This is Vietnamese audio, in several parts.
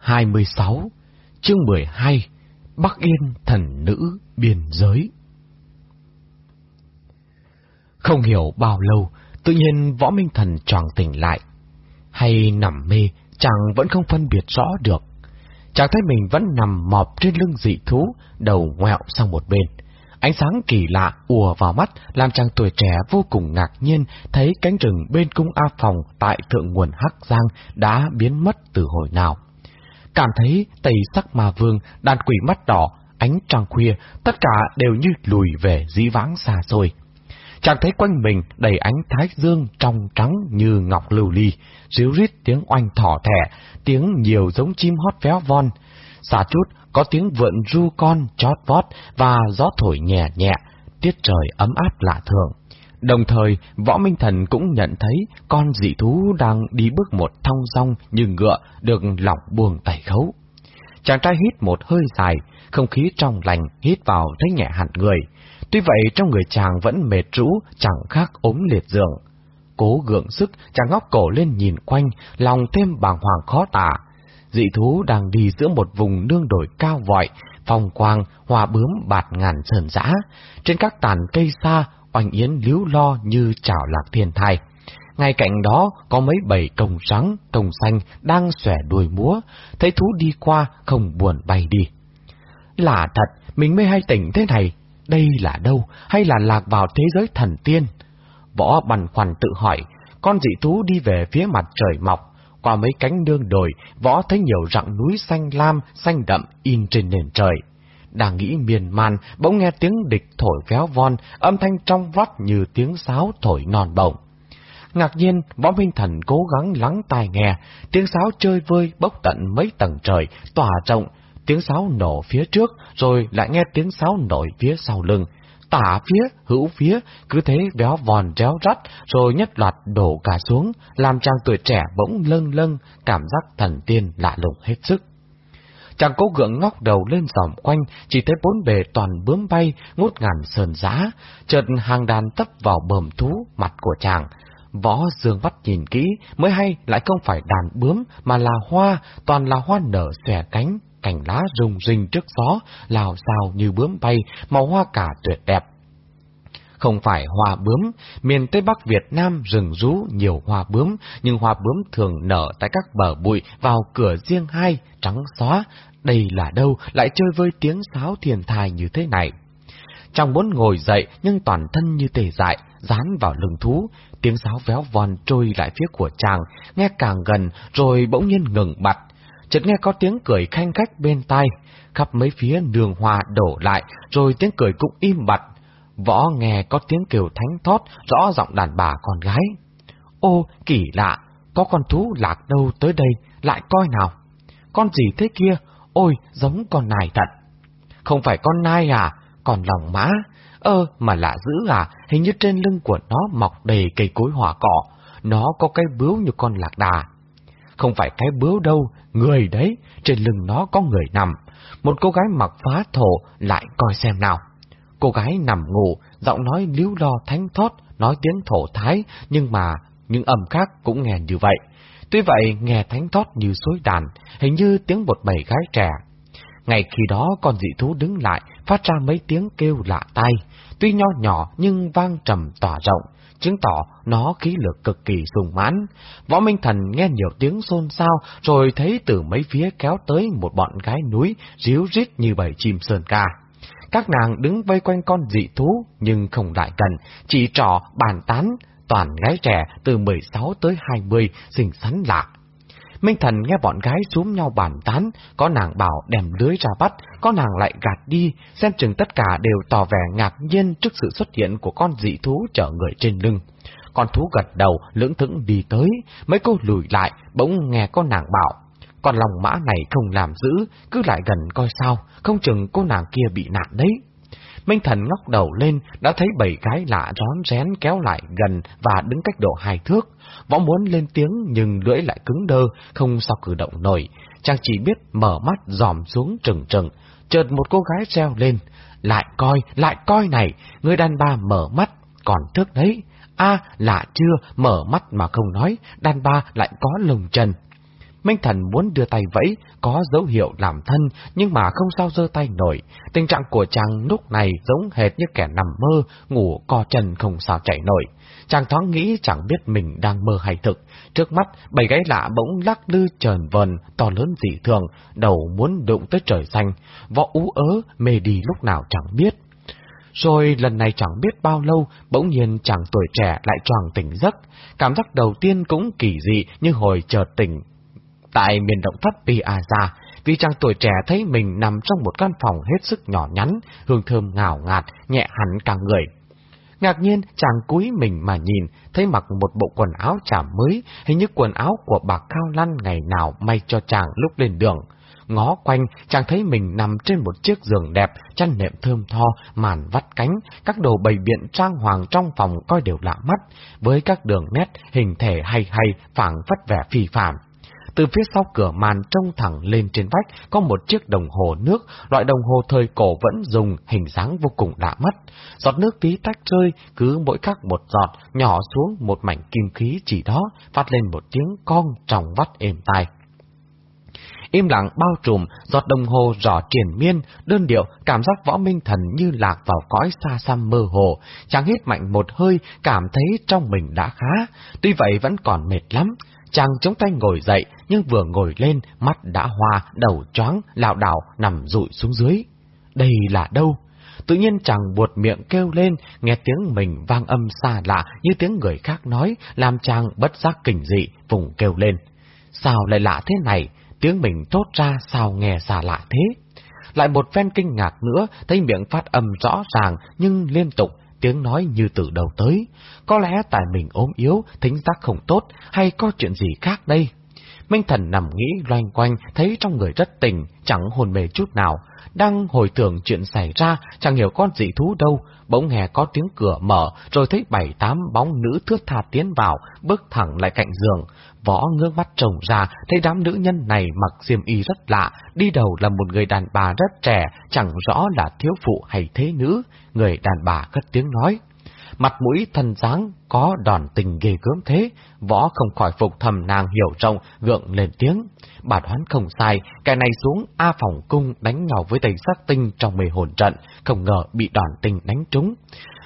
26 Chương 12 Bắc Yên thần nữ biên giới Không hiểu bao lâu, tự nhiên võ minh thần tròn tỉnh lại. Hay nằm mê, chàng vẫn không phân biệt rõ được. Chàng thấy mình vẫn nằm mọp trên lưng dị thú, đầu ngoẹo sang một bên. Ánh sáng kỳ lạ ùa vào mắt làm chàng tuổi trẻ vô cùng ngạc nhiên thấy cánh rừng bên cung A Phòng tại thượng nguồn Hắc Giang đã biến mất từ hồi nào. Cảm thấy tây sắc ma vương, đàn quỷ mắt đỏ, ánh trăng khuya, tất cả đều như lùi về dĩ vãng xa xôi. Chàng thấy quanh mình đầy ánh thái dương trong trắng như ngọc lưu ly, ríu rít tiếng oanh thỏ thẻ, tiếng nhiều giống chim hót véo von. Xa chút có tiếng vượn ru con chót vót và gió thổi nhẹ nhẹ, tiết trời ấm áp lạ thường. Đồng thời, Võ Minh Thần cũng nhận thấy con dị thú đang đi bước một thong dong như ngựa được lỏng buông tẩy khấu. Chàng trai hít một hơi dài, không khí trong lành hít vào thấy nhẹ hẳn người. Tuy vậy trong người chàng vẫn mệt rũ, chẳng khác ốm liệt giường. Cố gượng sức, chàng ngóc cổ lên nhìn quanh, lòng thêm bàng hoàng khó tả. Dị thú đang đi giữa một vùng nương đồi cao vọi, phong quang, hoa bướm bạt ngàn sờn giã. Trên các tàn cây xa, oanh yến líu lo như chảo lạc thiên thai. Ngay cạnh đó có mấy bầy cồng trắng, cồng xanh đang xòe đuôi múa, thấy thú đi qua không buồn bay đi. Lạ thật, mình mới hay tỉnh thế này, đây là đâu, hay là lạc vào thế giới thần tiên? Võ bằn khoằn tự hỏi, con dị thú đi về phía mặt trời mọc, qua mấy cánh đương đồi, võ thấy nhiều rặng núi xanh lam, xanh đậm in trên nền trời. Đang nghĩ miền man, bỗng nghe tiếng địch thổi véo von, âm thanh trong vắt như tiếng sáo thổi non bổng. Ngạc nhiên, võ minh thần cố gắng lắng tai nghe, tiếng sáo chơi vơi bốc tận mấy tầng trời, tỏa rộng, tiếng sáo nổ phía trước, rồi lại nghe tiếng sáo nổi phía sau lưng. Tả phía, hữu phía, cứ thế béo vòn réo rắt, rồi nhất loạt đổ cả xuống, làm chàng tuổi trẻ bỗng lâng lâng, cảm giác thần tiên lạ lùng hết sức. Chàng cố gượng ngóc đầu lên dòng quanh, chỉ thấy bốn bề toàn bướm bay, ngút ngàn sờn giá, chợt hàng đàn tấp vào bờm thú mặt của chàng. Võ dương bắt nhìn kỹ, mới hay lại không phải đàn bướm, mà là hoa, toàn là hoa nở xòe cánh, cành lá rung rinh trước gió, lào xào như bướm bay, màu hoa cả tuyệt đẹp. Không phải hoa bướm, miền Tây Bắc Việt Nam rừng rú nhiều hoa bướm, nhưng hoa bướm thường nở tại các bờ bụi vào cửa riêng hai, trắng xóa. Đây là đâu lại chơi với tiếng sáo thiền thai như thế này? Chàng muốn ngồi dậy nhưng toàn thân như tề dại, dán vào lưng thú, tiếng sáo véo von trôi lại phía của chàng, nghe càng gần rồi bỗng nhiên ngừng bặt. Chợt nghe có tiếng cười khanh khách bên tai, khắp mấy phía đường hòa đổ lại, rồi tiếng cười cũng im bặt. Võ nghe có tiếng kêu thánh thót, rõ giọng đàn bà con gái. Ô, kỳ lạ, có con thú lạc đâu tới đây, lại coi nào. Con gì thế kia? Ôi, giống con nai thật. Không phải con nai à, còn lòng mã. Ơ, mà lạ dữ à, hình như trên lưng của nó mọc đầy cây cối hỏa cỏ. Nó có cái bướu như con lạc đà. Không phải cái bướu đâu, người đấy, trên lưng nó có người nằm. Một cô gái mặc phá thổ lại coi xem nào. Cô gái nằm ngủ, giọng nói líu lo thánh thót, nói tiếng thổ thái, nhưng mà những âm khác cũng nghe như vậy. Tuy vậy, nghe thánh thót như suối đàn, hình như tiếng một bầy gái trẻ. Ngày khi đó, con dị thú đứng lại, phát ra mấy tiếng kêu lạ tai, tuy nho nhỏ nhưng vang trầm tỏa rộng, chứng tỏ nó khí lực cực kỳ sùng mãn. Võ Minh Thần nghe nhiều tiếng xôn xao, rồi thấy từ mấy phía kéo tới một bọn gái núi, ríu rít như bầy chim sơn ca. Các nàng đứng vây quanh con dị thú, nhưng không lại gần, chỉ trò bàn tán, toàn gái trẻ từ 16 tới 20, xinh xắn lạ. Minh Thần nghe bọn gái xuống nhau bàn tán, có nàng bảo đem lưới ra bắt, có nàng lại gạt đi, xem chừng tất cả đều tỏ vẻ ngạc nhiên trước sự xuất hiện của con dị thú chở người trên lưng. Con thú gật đầu, lưỡng thững đi tới, mấy cô lùi lại, bỗng nghe con nàng bảo. Còn lòng mã này không làm giữ, cứ lại gần coi sao, không chừng cô nàng kia bị nạn đấy. Minh Thần ngóc đầu lên, đã thấy bảy gái lạ rón rén kéo lại gần và đứng cách độ hai thước. Võ muốn lên tiếng nhưng lưỡi lại cứng đơ, không sao cử động nổi. Chàng chỉ biết mở mắt dòm xuống trừng trừng. Chợt một cô gái treo lên. Lại coi, lại coi này, người đàn bà mở mắt, còn thước đấy. a lạ chưa, mở mắt mà không nói, đàn bà lại có lồng chân. Minh Thần muốn đưa tay vẫy, có dấu hiệu làm thân, nhưng mà không sao dơ tay nổi. Tình trạng của chàng lúc này giống hệt như kẻ nằm mơ, ngủ co chân không sao chảy nổi. Chàng thoáng nghĩ chẳng biết mình đang mơ hay thực. Trước mắt, bảy gáy lạ bỗng lắc lư trờn vần, to lớn dị thường, đầu muốn đụng tới trời xanh. Võ ú ớ, mê đi lúc nào chẳng biết. Rồi lần này chẳng biết bao lâu, bỗng nhiên chàng tuổi trẻ lại choàng tỉnh giấc. Cảm giác đầu tiên cũng kỳ dị như hồi chợt tỉnh. Tại miền động thất Piazza, vì chàng tuổi trẻ thấy mình nằm trong một căn phòng hết sức nhỏ nhắn, hương thơm ngào ngạt, nhẹ hẳn cả người. Ngạc nhiên, chàng cúi mình mà nhìn, thấy mặc một bộ quần áo chả mới, hình như quần áo của bà Cao Lăn ngày nào may cho chàng lúc lên đường. Ngó quanh, chàng thấy mình nằm trên một chiếc giường đẹp, chăn nệm thơm tho, màn vắt cánh, các đồ bày biện trang hoàng trong phòng coi đều lạ mắt, với các đường nét, hình thể hay hay, phảng phất vẻ phi phạm. Từ phía sau cửa màn trông thẳng lên trên vách có một chiếc đồng hồ nước, loại đồng hồ thời cổ vẫn dùng hình dáng vô cùng lạ mắt. Giọt nước tí tách rơi, cứ mỗi khắc một giọt, nhỏ xuống một mảnh kim khí chỉ đó, phát lên một tiếng cong trong vắt êm tai. Im lặng bao trùm, giọt đồng hồ rõ triển miên, đơn điệu, cảm giác võ minh thần như lạc vào cõi xa xăm mơ hồ, chàng hít mạnh một hơi, cảm thấy trong mình đã khá, tuy vậy vẫn còn mệt lắm. Chàng chống tay ngồi dậy, nhưng vừa ngồi lên, mắt đã hoa, đầu choáng, lảo đảo, nằm rụi xuống dưới. Đây là đâu? Tự nhiên chàng buột miệng kêu lên, nghe tiếng mình vang âm xa lạ như tiếng người khác nói, làm chàng bất giác kinh dị, vùng kêu lên. Sao lại lạ thế này? Tiếng mình tốt ra sao nghe xa lạ thế? Lại một phen kinh ngạc nữa, thấy miệng phát âm rõ ràng nhưng liên tục, tiếng nói như từ đầu tới. Có lẽ tại mình ốm yếu, thính giác không tốt, hay có chuyện gì khác đây? Minh Thần nằm nghĩ loanh quanh, thấy trong người rất tỉnh, chẳng hồn mê chút nào. Đang hồi tưởng chuyện xảy ra, chẳng hiểu con dị thú đâu, bỗng nghe có tiếng cửa mở, rồi thấy bảy tám bóng nữ thướt tha tiến vào, bước thẳng lại cạnh giường. Võ ngước mắt trồng ra, thấy đám nữ nhân này mặc xiêm y rất lạ, đi đầu là một người đàn bà rất trẻ, chẳng rõ là thiếu phụ hay thế nữ. Người đàn bà cất tiếng nói mặt mũi thân dáng có đòn tình ghê gớm thế, võ không khỏi phục thầm nàng hiểu rộng, gượng lên tiếng. Bà đoán không sai, cái này xuống A phòng cung đánh nhau với tây sắc tinh trong mê hồn trận, không ngờ bị đòn tình đánh trúng.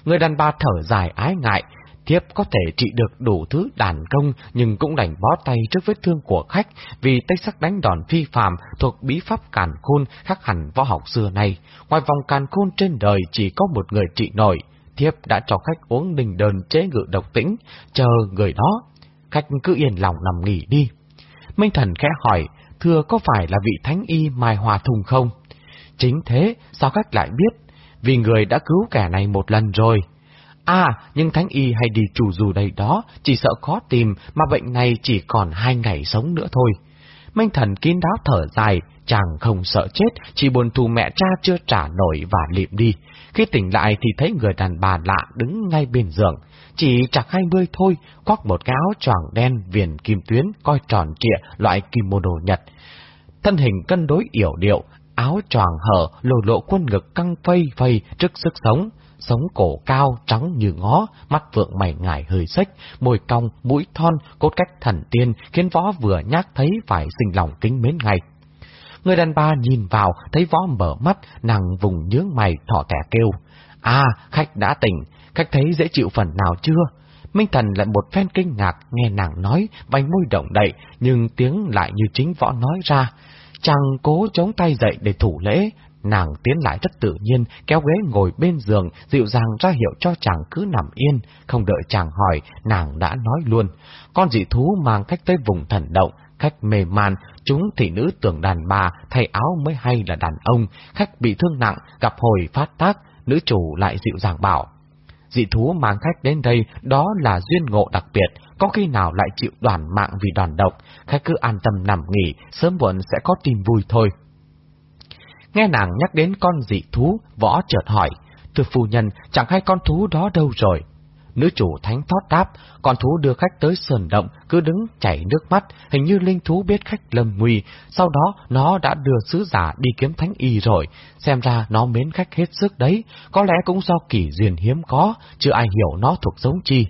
Người đàn bà thở dài ái ngại, thiếp có thể trị được đủ thứ đàn công nhưng cũng đành bó tay trước vết thương của khách vì tây sắc đánh đòn phi phàm thuộc bí pháp càn khôn khác hẳn võ học xưa này. Ngoài vòng càn khôn trên đời chỉ có một người trị nổi, thiếp đã cho khách uống đình đơn chế ngự độc tĩnh, chờ người đó. Khách cứ yên lòng nằm nghỉ đi. Minh thần khẽ hỏi, thưa có phải là vị thánh y Mai Hòa Thùng không? Chính thế, sao khách lại biết? Vì người đã cứu kẻ này một lần rồi. À, nhưng thánh y hay đi chủ dù đây đó, chỉ sợ khó tìm, mà bệnh này chỉ còn hai ngày sống nữa thôi. Minh thần kín đáo thở dài, chàng không sợ chết, chỉ buồn thù mẹ cha chưa trả nổi và liệm đi. Khi tỉnh lại thì thấy người đàn bà lạ đứng ngay bên giường, chỉ chặt hai mươi thôi, khoác một cái áo choàng đen viền kim tuyến, coi tròn trịa loại kimono Nhật. Thân hình cân đối yểu điệu, áo choàng hở, lộ lộ quân ngực căng phây phây trước sức sống, sống cổ cao, trắng như ngó, mắt vượng mày ngải hơi xếch, môi cong, mũi thon, cốt cách thần tiên, khiến võ vừa nhắc thấy phải sinh lòng kính mến ngay. Người đàn bà nhìn vào, thấy võ mở mắt, nàng vùng nhướng mày, thỏ kẻ kêu. À, khách đã tỉnh, khách thấy dễ chịu phần nào chưa? Minh Thần lại một phen kinh ngạc, nghe nàng nói, vành môi động đậy, nhưng tiếng lại như chính võ nói ra. Chàng cố chống tay dậy để thủ lễ, nàng tiến lại rất tự nhiên, kéo ghế ngồi bên giường, dịu dàng ra hiệu cho chàng cứ nằm yên, không đợi chàng hỏi, nàng đã nói luôn. Con dị thú mang khách tới vùng thần động, khách mê man, chúng thị nữ tưởng đàn bà, thay áo mới hay là đàn ông, khách bị thương nặng, gặp hồi phát tác, nữ chủ lại dịu dàng bảo. Dị thú mang khách đến đây, đó là duyên ngộ đặc biệt, có khi nào lại chịu đoàn mạng vì đoàn độc, khách cứ an tâm nằm nghỉ, sớm muộn sẽ có tin vui thôi. Nghe nàng nhắc đến con dị thú, võ chợt hỏi, thưa phu nhân, chẳng hay con thú đó đâu rồi? Nữ chủ thánh thót đáp, con thú đưa khách tới sườn động, cứ đứng chảy nước mắt, hình như linh thú biết khách lâm nguy, sau đó nó đã đưa sứ giả đi kiếm thánh y rồi, xem ra nó mến khách hết sức đấy, có lẽ cũng do kỳ duyên hiếm có, chưa ai hiểu nó thuộc giống chi.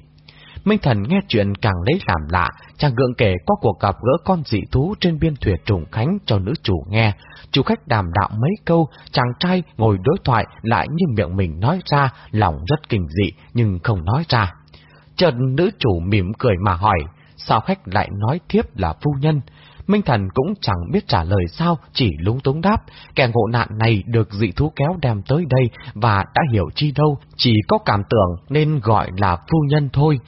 Minh Thần nghe chuyện càng lấy làm lạ, chàng gượng kể có cuộc gặp gỡ con dị thú trên biên thuyền trùng khánh cho nữ chủ nghe. Chủ khách đàm đạo mấy câu, chàng trai ngồi đối thoại lại như miệng mình nói ra, lòng rất kinh dị nhưng không nói ra. Chợt nữ chủ mỉm cười mà hỏi, sao khách lại nói thiếp là phu nhân? Minh Thần cũng chẳng biết trả lời sao, chỉ lúng túng đáp, kẻ ngộ nạn này được dị thú kéo đem tới đây và đã hiểu chi đâu, chỉ có cảm tưởng nên gọi là phu nhân thôi.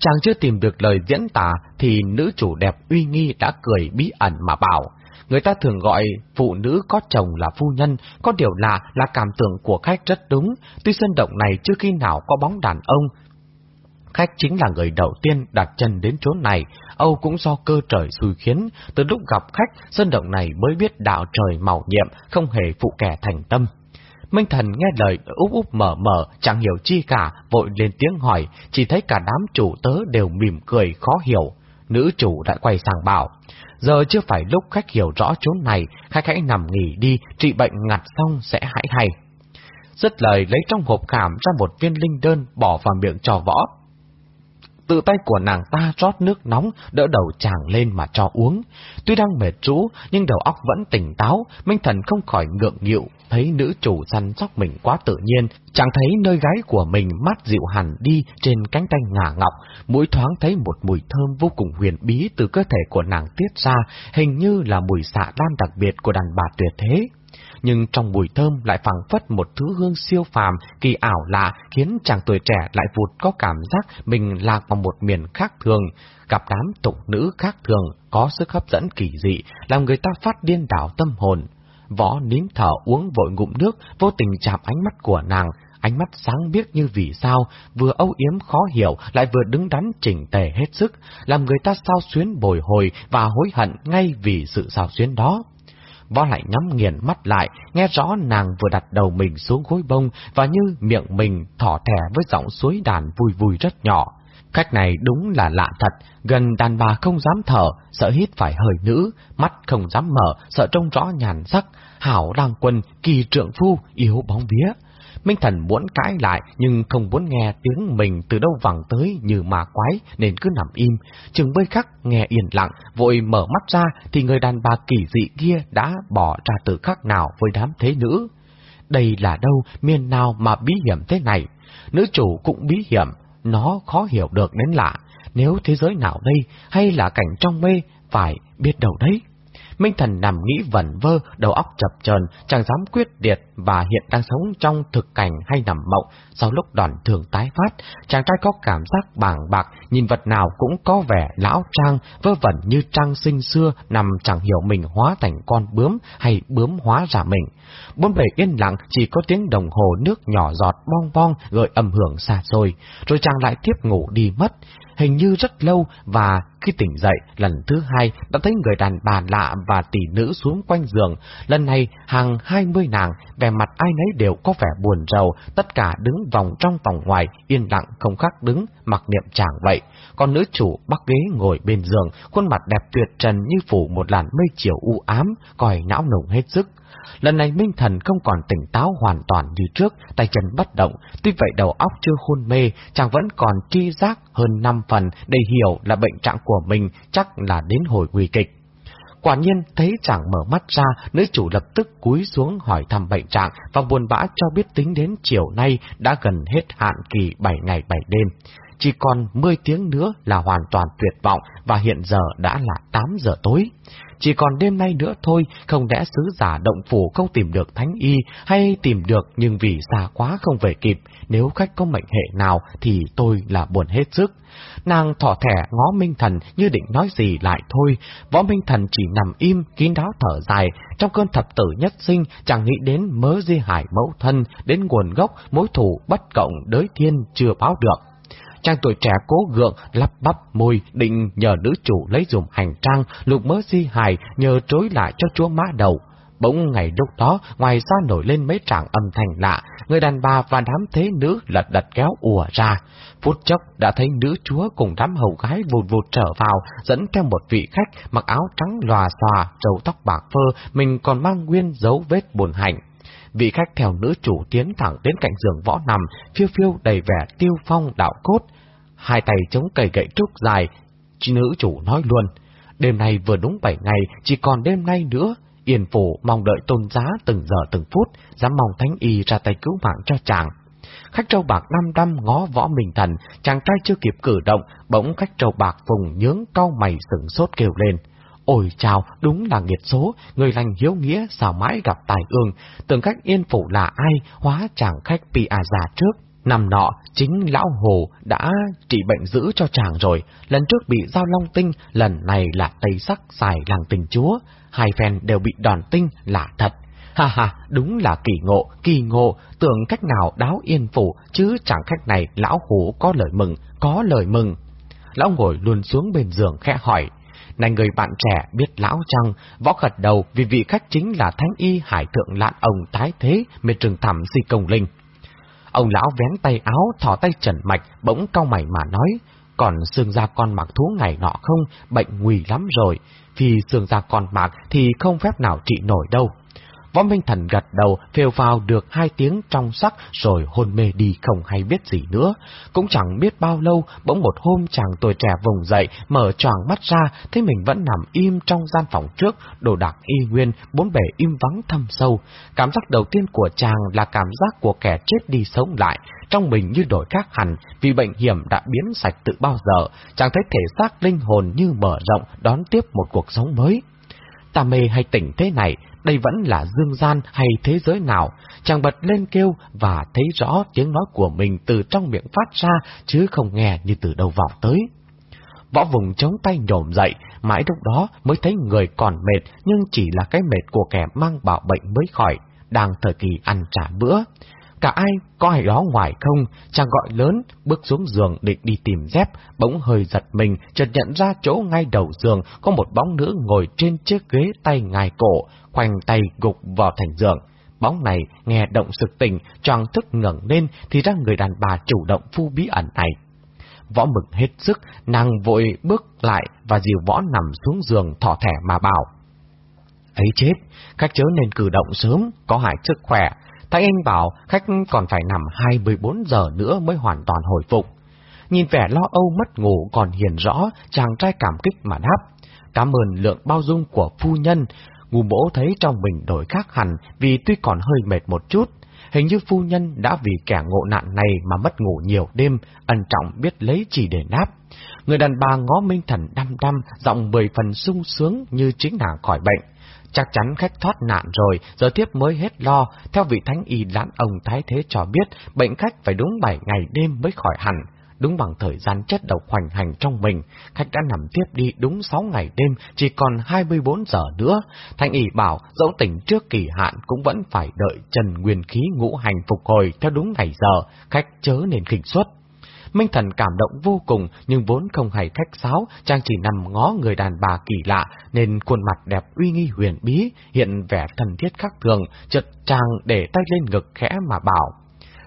Chàng chưa tìm được lời diễn tả thì nữ chủ đẹp uy nghi đã cười bí ẩn mà bảo. Người ta thường gọi phụ nữ có chồng là phu nhân, có điều lạ là cảm tưởng của khách rất đúng. Tuy sân động này chưa khi nào có bóng đàn ông, Khách chính là người đầu tiên đặt chân đến chỗ này, Âu cũng do cơ trời xui khiến, từ lúc gặp khách, sân động này mới biết đạo trời màu nhiệm, không hề phụ kẻ thành tâm. Minh Thần nghe lời úp úp mở mở, chẳng hiểu chi cả, vội lên tiếng hỏi, chỉ thấy cả đám chủ tớ đều mỉm cười khó hiểu. Nữ chủ đã quay sang bảo, giờ chưa phải lúc khách hiểu rõ chỗ này, khách hãy nằm nghỉ đi, trị bệnh ngặt xong sẽ hãy hay. Dứt lời lấy trong hộp cảm ra một viên linh đơn bỏ vào miệng trò võ, tự tay của nàng ta rót nước nóng, đỡ đầu chàng lên mà cho uống. Tuy đang mệt rũ, nhưng đầu óc vẫn tỉnh táo, Minh Thần không khỏi ngượng nghịu, thấy nữ chủ săn sóc mình quá tự nhiên, chẳng thấy nơi gái của mình mắt dịu hẳn đi trên cánh tay ngả ngọc, mũi thoáng thấy một mùi thơm vô cùng huyền bí từ cơ thể của nàng tiết ra, hình như là mùi xạ đan đặc biệt của đàn bà tuyệt thế nhưng trong mùi thơm lại phảng phất một thứ hương siêu phàm, kỳ ảo lạ, khiến chàng tuổi trẻ lại vụt có cảm giác mình lạc vào một miền khác thường, gặp đám tục nữ khác thường, có sức hấp dẫn kỳ dị, làm người ta phát điên đảo tâm hồn. Võ nín thở uống vội ngụm nước, vô tình chạm ánh mắt của nàng, ánh mắt sáng biếc như vì sao, vừa âu yếm khó hiểu lại vừa đứng đắn chỉnh tề hết sức, làm người ta sao xuyến bồi hồi và hối hận ngay vì sự sao xuyến đó. Võ lại nhắm nghiền mắt lại, nghe rõ nàng vừa đặt đầu mình xuống gối bông và như miệng mình thỏ thẻ với giọng suối đàn vui vui rất nhỏ. Khách này đúng là lạ thật, gần đàn bà không dám thở, sợ hít phải hơi nữ, mắt không dám mở, sợ trông rõ nhàn sắc, hảo lang quân, kỳ trượng phu, yếu bóng vía. Minh Thần muốn cãi lại nhưng không muốn nghe tiếng mình từ đâu vẳng tới như mà quái nên cứ nằm im. Trừng bơi khắc nghe yên lặng, vội mở mắt ra thì người đàn bà kỳ dị kia đã bỏ ra từ khắc nào với đám thế nữ. Đây là đâu, miền nào mà bí hiểm thế này? Nữ chủ cũng bí hiểm, nó khó hiểu được đến lạ. Nếu thế giới nào đây, hay là cảnh trong mê, phải biết đâu đấy. Minh Thần nằm nghĩ vẩn vơ, đầu óc chập chờn, chẳng dám quyết liệt và hiện đang sống trong thực cảnh hay nằm mộng. Sau lúc đòn thường tái phát, chàng trai có cảm giác bàng bạc, nhìn vật nào cũng có vẻ lão trang, vơ vẩn như trang sinh xưa, nằm chẳng hiểu mình hóa thành con bướm hay bướm hóa ra mình. Bốn bề yên lặng, chỉ có tiếng đồng hồ nước nhỏ giọt bong bong gợi âm hưởng xa xôi, rồi chàng lại tiếp ngủ đi mất hình như rất lâu và khi tỉnh dậy lần thứ hai đã thấy người đàn bà lạ và tỷ nữ xuống quanh giường. Lần này hàng hai mươi nàng, vẻ mặt ai nấy đều có vẻ buồn rầu, tất cả đứng vòng trong vòng ngoài, yên lặng không khác đứng, mặc niệm chàng vậy. Còn nữ chủ bắc ghế ngồi bên giường, khuôn mặt đẹp tuyệt trần như phủ một làn mây chiều u ám, còi não nồng hết sức. Lần này Minh Thần không còn tỉnh táo hoàn toàn như trước, tay chân bất động, tuy vậy đầu óc chưa hôn mê, chàng vẫn còn tri giác hơn năm phần để hiểu là bệnh trạng của mình chắc là đến hồi nguy kịch. Quả nhiên thấy chàng mở mắt ra, nữ chủ lập tức cúi xuống hỏi thăm bệnh trạng và buồn bã cho biết tính đến chiều nay đã gần hết hạn kỳ 7 ngày 7 đêm. Chỉ còn 10 tiếng nữa là hoàn toàn tuyệt vọng và hiện giờ đã là 8 giờ tối. Chỉ còn đêm nay nữa thôi, không lẽ sứ giả động phủ không tìm được thánh y, hay tìm được nhưng vì xa quá không về kịp, nếu khách có mệnh hệ nào thì tôi là buồn hết sức. Nàng thỏ thẻ ngó Minh Thần như định nói gì lại thôi, võ Minh Thần chỉ nằm im, kín đáo thở dài, trong cơn thập tử nhất sinh chẳng nghĩ đến mớ di hải mẫu thân, đến nguồn gốc mối thủ bất cộng đới thiên chưa báo được. Trang tuổi trẻ cố gượng, lắp bắp môi, định nhờ nữ chủ lấy dùng hành trang, lục mớ di hài, nhờ trối lại cho chúa má đầu. Bỗng ngày lúc đó, ngoài xa nổi lên mấy trạng âm thanh lạ, người đàn bà và đám thế nữ lật đật kéo ùa ra. Phút chốc đã thấy nữ chúa cùng đám hầu gái vụt vụt trở vào, dẫn theo một vị khách mặc áo trắng lòa xòa, râu tóc bạc phơ, mình còn mang nguyên dấu vết buồn hạnh. Vị khách theo nữ chủ tiến thẳng đến cạnh giường võ nằm, phiêu phiêu đầy vẻ tiêu phong đạo cốt. hai tay chống cầy gậy trúc dài, nữ chủ nói luôn, đêm nay vừa đúng bảy ngày, chỉ còn đêm nay nữa, Yên Phủ mong đợi tôn giá từng giờ từng phút, dám mong thánh y ra tay cứu mạng cho chàng. Khách trâu bạc năm đăm ngó võ mình thần, chàng trai chưa kịp cử động, bỗng khách trâu bạc vùng nhướng cau mày sửng sốt kêu lên. Ôi chào, đúng là nghiệt số, người lành hiếu nghĩa sao mãi gặp tài ương, tưởng khách yên phủ là ai, hóa chàng khách pi à già trước. Năm nọ, chính lão hồ đã trị bệnh giữ cho chàng rồi, lần trước bị giao long tinh, lần này là tây sắc xài làng tình chúa, hai phen đều bị đòn tinh là thật. Ha ha, đúng là kỳ ngộ, kỳ ngộ, tưởng cách nào đáo yên phủ, chứ chẳng cách này lão hồ có lời mừng, có lời mừng. Lão ngồi luôn xuống bên giường khẽ hỏi, này người bạn trẻ biết lão chăng, võ gật đầu vì vị khách chính là thánh y hải thượng lạn ông tái thế, mê trường thẳm di công linh. Ông lão vén tay áo, thỏ tay trần mạch, bỗng cau mày mà nói, còn xương da con mạc thú ngày nọ không, bệnh nguy lắm rồi, vì xương da con mạc thì không phép nào trị nổi đâu. Võ Minh Thần gật đầu, phêu vào được hai tiếng trong sắc rồi hôn mê đi không hay biết gì nữa. Cũng chẳng biết bao lâu, bỗng một hôm chàng tuổi trẻ vùng dậy, mở tròn mắt ra, thấy mình vẫn nằm im trong gian phòng trước, đồ đạc y nguyên, bốn bề im vắng thâm sâu. Cảm giác đầu tiên của chàng là cảm giác của kẻ chết đi sống lại, trong mình như đổi khác hẳn, vì bệnh hiểm đã biến sạch từ bao giờ, chàng thấy thể xác linh hồn như mở rộng, đón tiếp một cuộc sống mới. Ta mê hay tỉnh thế này, đây vẫn là dương gian hay thế giới nào, chàng bật lên kêu và thấy rõ tiếng nói của mình từ trong miệng phát ra, chứ không nghe như từ đầu vọng tới. Võ vùng chống tay nhổm dậy, mãi lúc đó mới thấy người còn mệt, nhưng chỉ là cái mệt của kẻ mang bạo bệnh mới khỏi, đang thời kỳ ăn trả bữa. Cả ai có ai đó ngoài không, chàng gọi lớn, bước xuống giường định đi tìm dép, bỗng hơi giật mình, chợt nhận ra chỗ ngay đầu giường có một bóng nữ ngồi trên chiếc ghế tay ngài cổ, khoanh tay gục vào thành giường. Bóng này nghe động sực tỉnh, chàng thức ngẩng lên thì ra người đàn bà chủ động phu bí ẩn này. Võ mực hết sức, nàng vội bước lại và dìu võ nằm xuống giường thỏ thẻ mà bảo. Ấy chết, khách chớ nên cử động sớm, có hại sức khỏe, Thái Anh bảo khách còn phải nằm 24 giờ nữa mới hoàn toàn hồi phục. Nhìn vẻ lo âu mất ngủ còn hiền rõ, chàng trai cảm kích mà đáp. Cảm ơn lượng bao dung của phu nhân, ngu bố thấy trong mình đổi khác hẳn vì tuy còn hơi mệt một chút. Hình như phu nhân đã vì kẻ ngộ nạn này mà mất ngủ nhiều đêm, ân trọng biết lấy chỉ để náp. Người đàn bà ngó Minh Thần đăm đăm, giọng mười phần sung sướng như chính nàng khỏi bệnh. Chắc chắn khách thoát nạn rồi, giờ tiếp mới hết lo. Theo vị thánh y lãn ông thái thế cho biết, bệnh khách phải đúng 7 ngày đêm mới khỏi hẳn. Đúng bằng thời gian chất độc hoành hành trong mình, khách đã nằm tiếp đi đúng 6 ngày đêm, chỉ còn 24 giờ nữa. Thanh y bảo, dẫu tỉnh trước kỳ hạn cũng vẫn phải đợi trần nguyên khí ngũ hành phục hồi theo đúng ngày giờ, khách chớ nên khinh suất. Minh Thần cảm động vô cùng nhưng vốn không hề khách sáo, chàng chỉ nằm ngó người đàn bà kỳ lạ nên khuôn mặt đẹp uy nghi huyền bí, hiện vẻ thần thiết khác thường, chợt chàng để tay lên ngực khẽ mà bảo.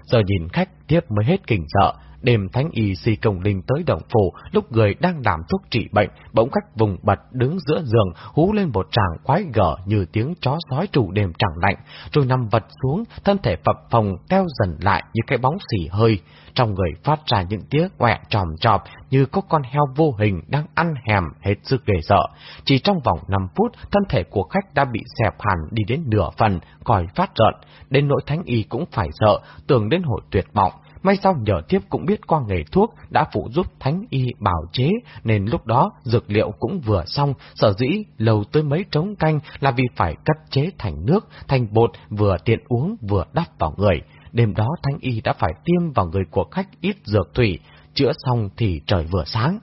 Giờ nhìn khách tiếp mới hết kinh sợ, Đêm thánh y si công linh tới động phủ, lúc người đang làm thuốc trị bệnh, bỗng khách vùng bật đứng giữa giường, hú lên một tràng quái gở như tiếng chó sói trụ đêm tràng lạnh, rồi nằm vật xuống, thân thể phập phồng, teo dần lại như cái bóng xỉ hơi. Trong người phát ra những tiếng quẹ tròm trọp như có con heo vô hình đang ăn hèm hết sức ghê sợ. Chỉ trong vòng 5 phút, thân thể của khách đã bị xẹp hẳn đi đến nửa phần, còi phát rợn, đến nỗi thánh y cũng phải sợ, tưởng đến hội tuyệt vọng. May sao nhờ tiếp cũng biết qua nghề thuốc đã phụ giúp thánh y bảo chế, nên lúc đó dược liệu cũng vừa xong, sở dĩ lâu tới mấy trống canh là vì phải cắt chế thành nước, thành bột vừa tiện uống vừa đắp vào người. Đêm đó thánh y đã phải tiêm vào người của khách ít dược thủy, chữa xong thì trời vừa sáng.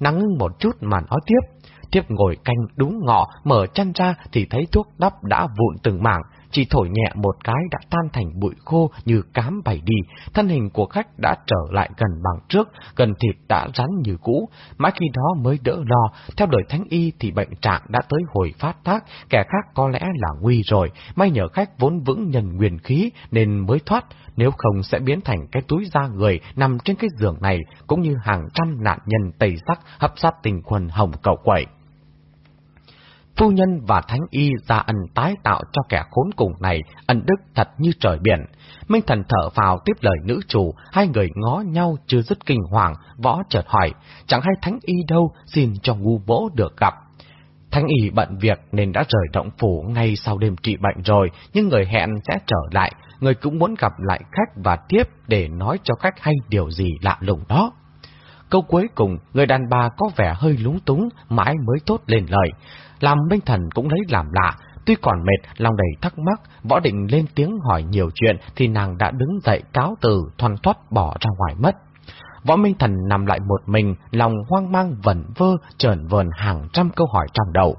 Nắng ngưng một chút mà nói tiếp, tiếp ngồi canh đúng ngọ, mở chăn ra thì thấy thuốc đắp đã vụn từng mảng, chỉ thổi nhẹ một cái đã tan thành bụi khô như cám bay đi, thân hình của khách đã trở lại gần bằng trước, gần thịt đã rắn như cũ, mãi khi đó mới đỡ lo, theo lời thánh y thì bệnh trạng đã tới hồi phát tác, kẻ khác có lẽ là nguy rồi, may nhờ khách vốn vững nhân nguyên khí nên mới thoát, nếu không sẽ biến thành cái túi da người nằm trên cái giường này, cũng như hàng trăm nạn nhân tây sắc hấp sát tình quần hồng cầu quậy phu nhân và thánh y ra ân tái tạo cho kẻ khốn cùng này, ân đức thật như trời biển. Minh thần thở vào tiếp lời nữ chủ, hai người ngó nhau chưa dứt kinh hoàng, võ chợt hỏi, chẳng hay thánh y đâu, xin cho ngu bố được gặp. Thánh y bận việc nên đã rời động phủ ngay sau đêm trị bệnh rồi, nhưng người hẹn sẽ trở lại, người cũng muốn gặp lại khách và tiếp để nói cho khách hay điều gì lạ lùng đó. Câu cuối cùng, người đàn bà có vẻ hơi lúng túng, mãi mới tốt lên lời. Làm Minh Thần cũng lấy làm lạ, tuy còn mệt, lòng đầy thắc mắc, võ định lên tiếng hỏi nhiều chuyện thì nàng đã đứng dậy cáo từ, thoăn thoát bỏ ra ngoài mất. Võ Minh Thần nằm lại một mình, lòng hoang mang vẩn vơ, trởn vờn hàng trăm câu hỏi trong đầu.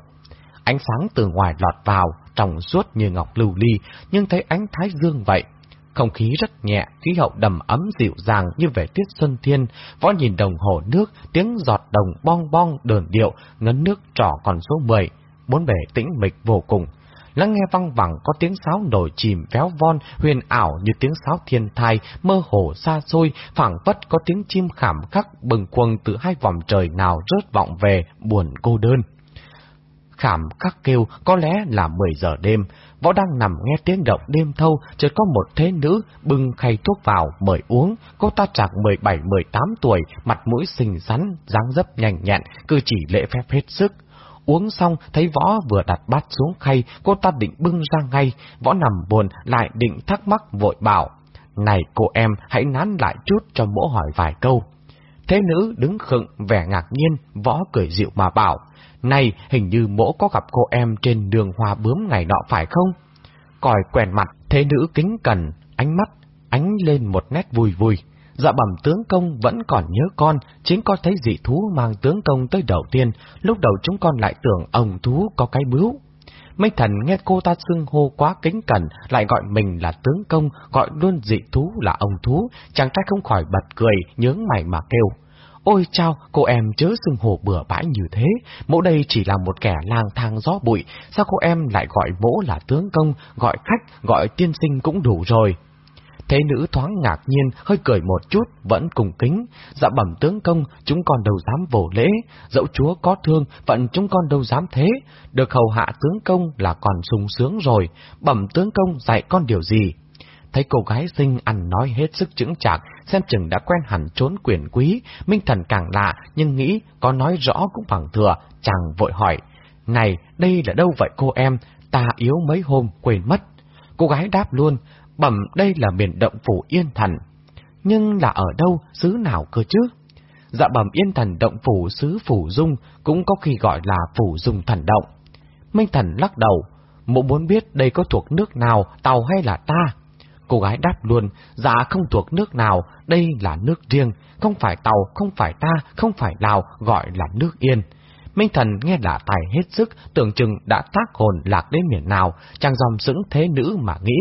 Ánh sáng từ ngoài lọt vào, trong suốt như ngọc lưu ly, nhưng thấy ánh thái dương vậy. Không khí rất nhẹ, khí hậu đầm ấm dịu dàng như vẻ tiết xuân thiên, võ nhìn đồng hồ nước, tiếng giọt đồng bong bong đờn điệu, ngấn nước trỏ còn số 10, bốn bể tĩnh mịch vô cùng. Lắng nghe văng vẳng có tiếng sáo nổi chìm véo von, huyền ảo như tiếng sáo thiên thai, mơ hồ xa xôi, phảng phất có tiếng chim khảm khắc bừng quầng từ hai vòng trời nào rớt vọng về, buồn cô đơn. Khảm khắc kêu có lẽ là 10 giờ đêm, võ đang nằm nghe tiếng động đêm thâu, chợt có một thế nữ bưng khay thuốc vào, mời uống. Cô ta chạc 17-18 tuổi, mặt mũi xinh xắn, dáng dấp nhanh nhẹn, cư chỉ lễ phép hết sức. Uống xong, thấy võ vừa đặt bát xuống khay, cô ta định bưng ra ngay, võ nằm buồn, lại định thắc mắc vội bảo. Này cô em, hãy nán lại chút cho mỗ hỏi vài câu. Thế nữ đứng khựng, vẻ ngạc nhiên, võ cười dịu mà bảo. Này, hình như mỗ có gặp cô em trên đường hoa bướm ngày nọ phải không? Còi quèn mặt, thế nữ kính cần ánh mắt, ánh lên một nét vui vui. Dạ bẩm tướng công vẫn còn nhớ con, chính con thấy dị thú mang tướng công tới đầu tiên, lúc đầu chúng con lại tưởng ông thú có cái bướu. Mấy thần nghe cô ta xưng hô quá kính cẩn, lại gọi mình là tướng công, gọi luôn dị thú là ông thú, chàng trai không khỏi bật cười, nhướng mày mà kêu. Ôi chao, cô em chớ xưng hổ bừa bãi như thế, mỗ đây chỉ là một kẻ lang thang gió bụi, sao cô em lại gọi mỗ là tướng công, gọi khách, gọi tiên sinh cũng đủ rồi. Thế nữ thoáng ngạc nhiên, hơi cười một chút, vẫn cùng kính. Dạ bẩm tướng công, chúng con đâu dám vổ lễ. Dẫu chúa có thương, vẫn chúng con đâu dám thế. Được hầu hạ tướng công là còn sung sướng rồi. Bẩm tướng công dạy con điều gì? Thấy cô gái xinh ăn nói hết sức chững chạc, xem chừng đã quen hẳn trốn quyền quý, Minh Thần càng lạ, nhưng nghĩ có nói rõ cũng bằng thừa, chàng vội hỏi. Này, đây là đâu vậy cô em? Ta yếu mấy hôm, quên mất. Cô gái đáp luôn, bẩm đây là miền động phủ Yên Thần. Nhưng là ở đâu, xứ nào cơ chứ? Dạ bẩm Yên Thần động phủ xứ Phủ Dung, cũng có khi gọi là Phủ Dung Thần Động. Minh Thần lắc đầu, mụ muốn biết đây có thuộc nước nào, tàu hay là ta? Cô gái đáp luôn, dạ không thuộc nước nào, đây là nước riêng, không phải tàu, không phải ta, không phải Lào, gọi là nước yên. Minh Thần nghe lạ tài hết sức, tưởng chừng đã tác hồn lạc đến miền nào, chàng dòng sững thế nữ mà nghĩ,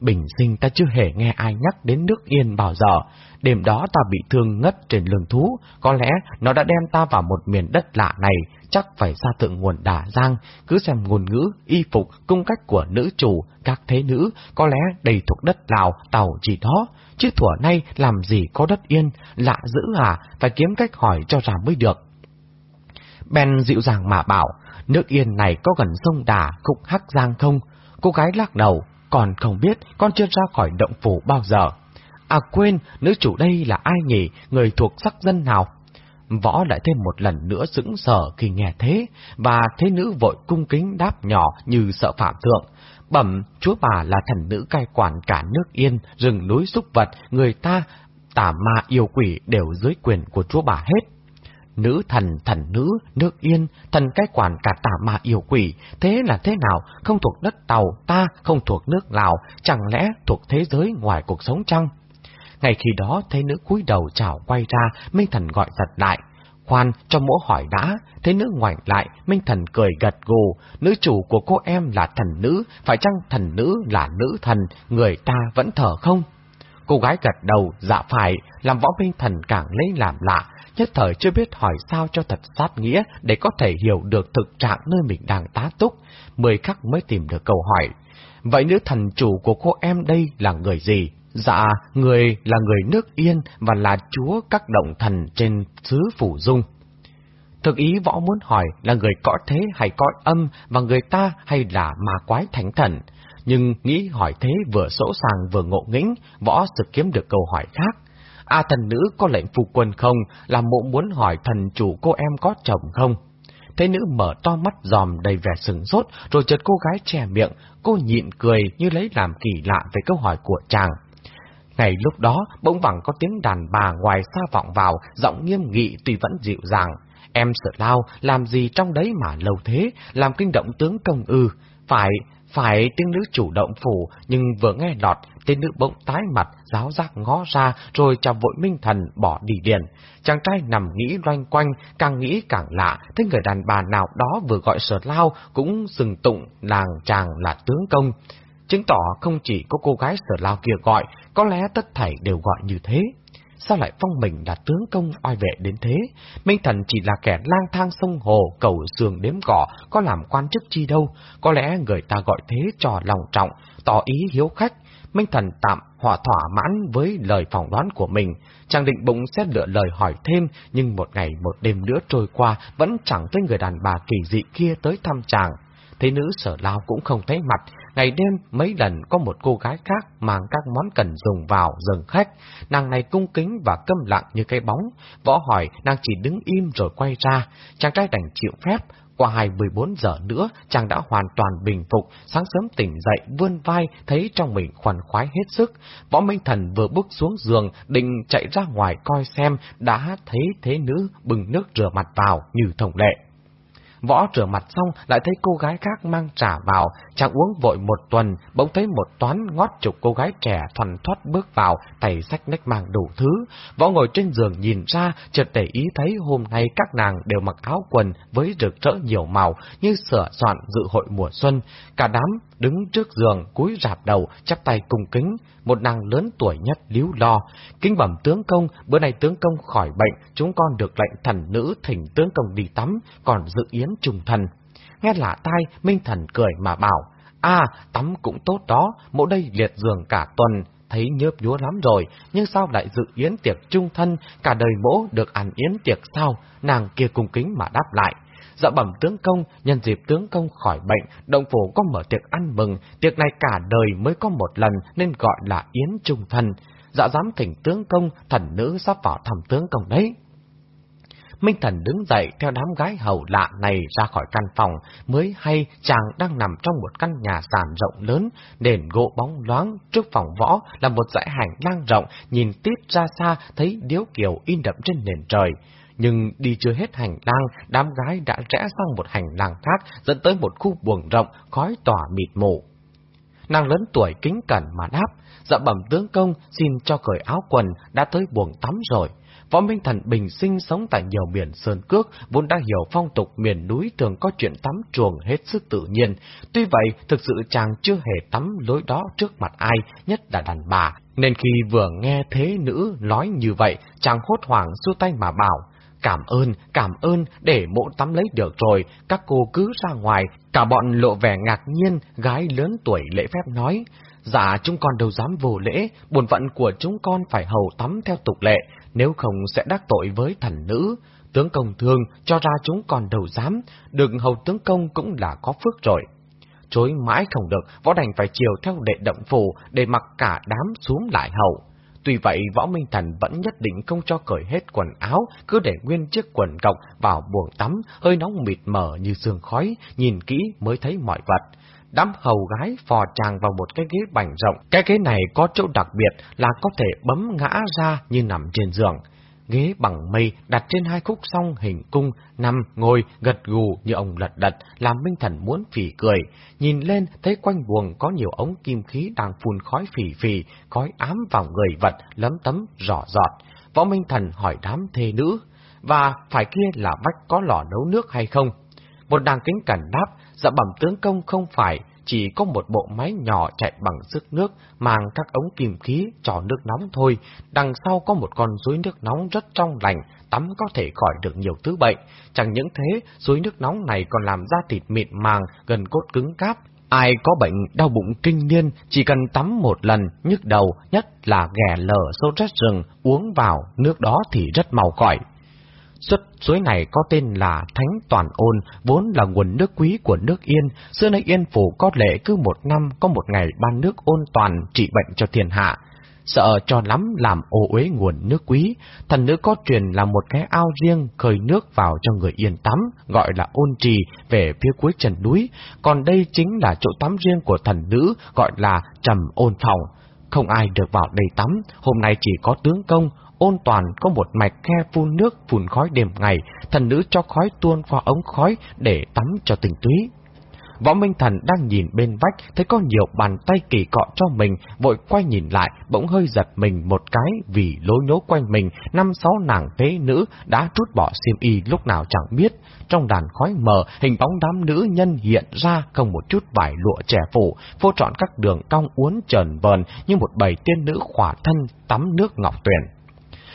bình sinh ta chưa hề nghe ai nhắc đến nước yên bao giờ. Đêm đó ta bị thương ngất trên lưng thú, có lẽ nó đã đem ta vào một miền đất lạ này, chắc phải ra thượng nguồn đà giang, cứ xem ngôn ngữ, y phục, cung cách của nữ chủ, các thế nữ, có lẽ đầy thuộc đất Lào, Tàu gì đó, chứ thuở nay làm gì có đất yên, lạ dữ à, phải kiếm cách hỏi cho ra mới được. Ben dịu dàng mà bảo, nước yên này có gần sông Đà, cục Hắc Giang không? Cô gái lắc đầu, còn không biết con chưa ra khỏi động phủ bao giờ. À quên, nữ chủ đây là ai nhỉ, người thuộc sắc dân nào? Võ lại thêm một lần nữa sững sờ khi nghe thế, và thế nữ vội cung kính đáp nhỏ như sợ phạm thượng. Bẩm, chúa bà là thần nữ cai quản cả nước yên, rừng núi súc vật, người ta, tà ma yêu quỷ đều dưới quyền của chúa bà hết. Nữ thần, thần nữ, nước yên, thần cai quản cả tà ma yêu quỷ, thế là thế nào, không thuộc đất tàu, ta không thuộc nước Lào, chẳng lẽ thuộc thế giới ngoài cuộc sống chăng? Ngày khi đó thấy nữ cúi đầu chào quay ra, Minh Thần gọi giật lại. Khoan, cho mỗ hỏi đã, thấy nữ ngoảnh lại, Minh Thần cười gật gù, nữ chủ của cô em là thần nữ, phải chăng thần nữ là nữ thần, người ta vẫn thở không? Cô gái gật đầu, dạ phải, làm võ Minh Thần càng lấy làm lạ, nhất thời chưa biết hỏi sao cho thật sát nghĩa để có thể hiểu được thực trạng nơi mình đang tá túc, mười khắc mới tìm được câu hỏi. Vậy nữ thần chủ của cô em đây là người gì? Dạ, người là người nước yên và là chúa các động thần trên xứ Phủ Dung. Thực ý võ muốn hỏi là người cõi thế hay cõi âm và người ta hay là ma quái thánh thần. Nhưng nghĩ hỏi thế vừa sỗ sàng vừa ngộ nghĩnh, võ sự kiếm được câu hỏi khác. A thần nữ có lệnh phục quân không, là mộ muốn hỏi thần chủ cô em có chồng không? Thế nữ mở to mắt giòm đầy vẻ sừng sốt, rồi chợt cô gái che miệng, cô nhịn cười như lấy làm kỳ lạ về câu hỏi của chàng. Ngày lúc đó, bỗng vẳng có tiếng đàn bà ngoài xa vọng vào, giọng nghiêm nghị tuy vẫn dịu dàng. Em sợ lao, làm gì trong đấy mà lâu thế, làm kinh động tướng công ư. Phải, phải tiếng nữ chủ động phủ, nhưng vừa nghe lọt, tên nữ bỗng tái mặt, giáo giác ngó ra, rồi chào vội minh thần bỏ đi điền. Chàng trai nằm nghĩ loanh quanh, càng nghĩ càng lạ, thấy người đàn bà nào đó vừa gọi sở lao, cũng dừng tụng làng chàng là tướng công. Chứng tỏ không chỉ có cô gái sở lao kia gọi, có lẽ tất thảy đều gọi như thế. Sao lại phong mình là tướng công oai vệ đến thế? Minh Thần chỉ là kẻ lang thang sông hồ, cầu sườn đếm cỏ, có làm quan chức chi đâu. Có lẽ người ta gọi thế trò lòng trọng, tỏ ý hiếu khách. Minh Thần tạm hòa thỏa mãn với lời phỏng đoán của mình. Chàng định bụng xét lựa lời hỏi thêm, nhưng một ngày một đêm nữa trôi qua, vẫn chẳng thấy người đàn bà kỳ dị kia tới thăm chàng. Thế nữ sở lao cũng không thấy mặt, ngày đêm mấy lần có một cô gái khác mang các món cần dùng vào dừng khách. Nàng này cung kính và câm lặng như cây bóng. Võ hỏi, nàng chỉ đứng im rồi quay ra. Chàng trai đành chịu phép. Qua 24 giờ nữa, chàng đã hoàn toàn bình phục, sáng sớm tỉnh dậy, vươn vai, thấy trong mình khoan khoái hết sức. Võ Minh Thần vừa bước xuống giường, định chạy ra ngoài coi xem, đã thấy thế nữ bừng nước rửa mặt vào như thông lệ. Võ rửa mặt xong lại thấy cô gái khác mang trà vào, chàng uống vội một tuần, bỗng thấy một toán ngót chục cô gái trẻ thuần thoát bước vào, tay sách nách mang đủ thứ. Võ ngồi trên giường nhìn ra, chợt để ý thấy hôm nay các nàng đều mặc áo quần với rực rỡ nhiều màu như sửa soạn dự hội mùa xuân. Cả đám đứng trước giường cúi rạp đầu, chắp tay cung kính, một nàng lớn tuổi nhất líu lo. Kính bẩm tướng công, bữa nay tướng công khỏi bệnh, chúng con được lệnh thần nữ thỉnh tướng công đi tắm, còn dự yến trùng thần. Nghe lạ tai, Minh Thần cười mà bảo, À, tắm cũng tốt đó, mỗi đây liệt giường cả tuần, thấy nhớp nhúa lắm rồi, nhưng sao lại dự yến tiệc trung thân, cả đời mỗ được ăn yến tiệc sao? Nàng kia cung kính mà đáp lại. Dạ bẩm tướng công, nhân dịp tướng công khỏi bệnh, động phủ có mở tiệc ăn mừng, tiệc này cả đời mới có một lần nên gọi là yến trung thân. Dạ dám thỉnh tướng công, thần nữ sắp vào thăm tướng công đấy. Minh Thần đứng dậy theo đám gái hầu lạ này ra khỏi căn phòng, mới hay chàng đang nằm trong một căn nhà sàn rộng lớn, nền gỗ bóng loáng, trước phòng võ là một dãy hành lang rộng, nhìn tít ra xa thấy điếu kiều in đậm trên nền trời. Nhưng đi chưa hết hành lang, đám gái đã rẽ sang một hành lang khác, dẫn tới một khu buồng rộng, khói tỏa mịt mù. Nàng lớn tuổi kính cẩn mà đáp, dạ bẩm tướng công, xin cho cởi áo quần, đã tới buồng tắm rồi. Võ Minh Thần bình sinh sống tại nhiều biển sơn cước, vốn đã hiểu phong tục miền núi thường có chuyện tắm chuồng hết sức tự nhiên. Tuy vậy, thực sự chàng chưa hề tắm lối đó trước mặt ai, nhất là đàn bà. Nên khi vừa nghe thế nữ nói như vậy, chàng hốt hoảng xua tay mà bảo, Cảm ơn, cảm ơn, để mộ tắm lấy được rồi, các cô cứ ra ngoài, cả bọn lộ vẻ ngạc nhiên, gái lớn tuổi lễ phép nói. Dạ chúng con đâu dám vô lễ, buồn phận của chúng con phải hầu tắm theo tục lệ, nếu không sẽ đắc tội với thần nữ. Tướng công thương cho ra chúng con đầu dám, được hầu tướng công cũng là có phước rồi. Chối mãi không được, võ đành phải chiều theo đệ động phủ để mặc cả đám xuống lại hậu. Tuy vậy, Võ Minh Thần vẫn nhất định không cho cởi hết quần áo, cứ để nguyên chiếc quần cọc vào buồng tắm, hơi nóng mịt mờ như sương khói, nhìn kỹ mới thấy mọi vật. Đám hầu gái phò chàng vào một cái ghế bành rộng. Cái ghế này có chỗ đặc biệt là có thể bấm ngã ra như nằm trên giường. Ghế bằng mây đặt trên hai khúc song hình cung, nằm, ngồi, gật gù như ông lật đật, làm Minh Thần muốn phì cười. Nhìn lên thấy quanh buồng có nhiều ống kim khí đang phun khói phì phì, khói ám vào người vật, lấm tấm, rõ giọt. Võ Minh Thần hỏi đám thê nữ, và phải kia là vách có lò nấu nước hay không? Một đàng kính cẩn đáp, dạ bẩm tướng công không phải, chỉ có một bộ máy nhỏ chạy bằng sức nước, mang các ống kìm khí cho nước nóng thôi. Đằng sau có một con suối nước nóng rất trong lành, tắm có thể khỏi được nhiều thứ bệnh. Chẳng những thế, suối nước nóng này còn làm da thịt mịn màng, gần cốt cứng cáp. Ai có bệnh đau bụng kinh niên, chỉ cần tắm một lần, nhức đầu, nhất là ghẻ lở sâu rết rừng, uống vào, nước đó thì rất màu khỏi. Xuất suối này có tên là Thánh Toàn Ôn, vốn là nguồn nước quý của nước Yên. Xưa nay Yên Phủ có lệ cứ một năm có một ngày ban nước ôn toàn trị bệnh cho thiên hạ. Sợ cho lắm làm ô uế nguồn nước quý, thần nữ có truyền là một cái ao riêng khơi nước vào cho người yên tắm, gọi là ôn trì, về phía cuối chân núi. Còn đây chính là chỗ tắm riêng của thần nữ, gọi là trầm ôn phòng. Không ai được vào đây tắm, hôm nay chỉ có tướng công, ôn toàn có một mạch khe phun nước phun khói đêm ngày, thần nữ cho khói tuôn qua ống khói để tắm cho tình túy. Võ Minh Thần đang nhìn bên vách, thấy có nhiều bàn tay kỳ cọ cho mình, vội quay nhìn lại, bỗng hơi giật mình một cái vì lối nhố quanh mình, năm sáu nàng thế nữ đã trút bỏ xiêm y lúc nào chẳng biết. Trong đàn khói mờ, hình bóng đám nữ nhân hiện ra không một chút vải lụa trẻ phủ, phô trọn các đường cong uốn trần vờn như một bầy tiên nữ khỏa thân tắm nước ngọc tuyển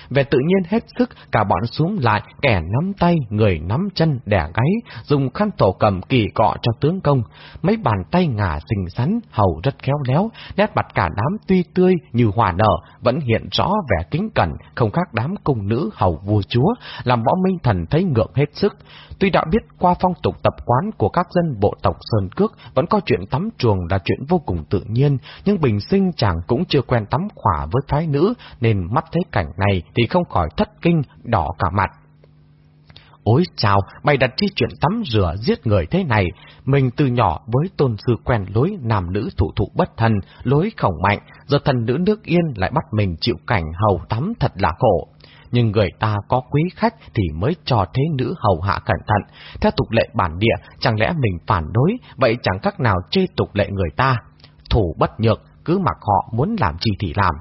về tự nhiên hết sức, cả bọn xuống lại, kẻ nắm tay, người nắm chân, đẻ gáy, dùng khăn thổ cầm kỳ cọ cho tướng công. Mấy bàn tay ngả xinh xắn, hầu rất khéo léo, nét mặt cả đám tuy tươi như hòa nở, vẫn hiện rõ vẻ kính cẩn, không khác đám cung nữ hầu vua chúa, làm võ minh thần thấy ngượng hết sức. Tuy đã biết qua phong tục tập quán của các dân bộ tộc Sơn Cước, vẫn có chuyện tắm chuồng là chuyện vô cùng tự nhiên, nhưng bình sinh chàng cũng chưa quen tắm khỏa với phái nữ, nên mắt thấy cảnh này thì không khỏi thất kinh, đỏ cả mặt. Ôi chào, mày đặt chi chuyện tắm rửa giết người thế này, mình từ nhỏ với tôn sư quen lối nam nữ thủ thụ bất thần, lối khổng mạnh, giờ thần nữ nước yên lại bắt mình chịu cảnh hầu tắm thật là khổ nhưng người ta có quý khách thì mới cho thế nữ hầu hạ cẩn thận. Theo tục lệ bản địa, chẳng lẽ mình phản đối, vậy chẳng các nào chê tục lệ người ta. Thủ bất nhược, cứ mặc họ muốn làm gì thì làm.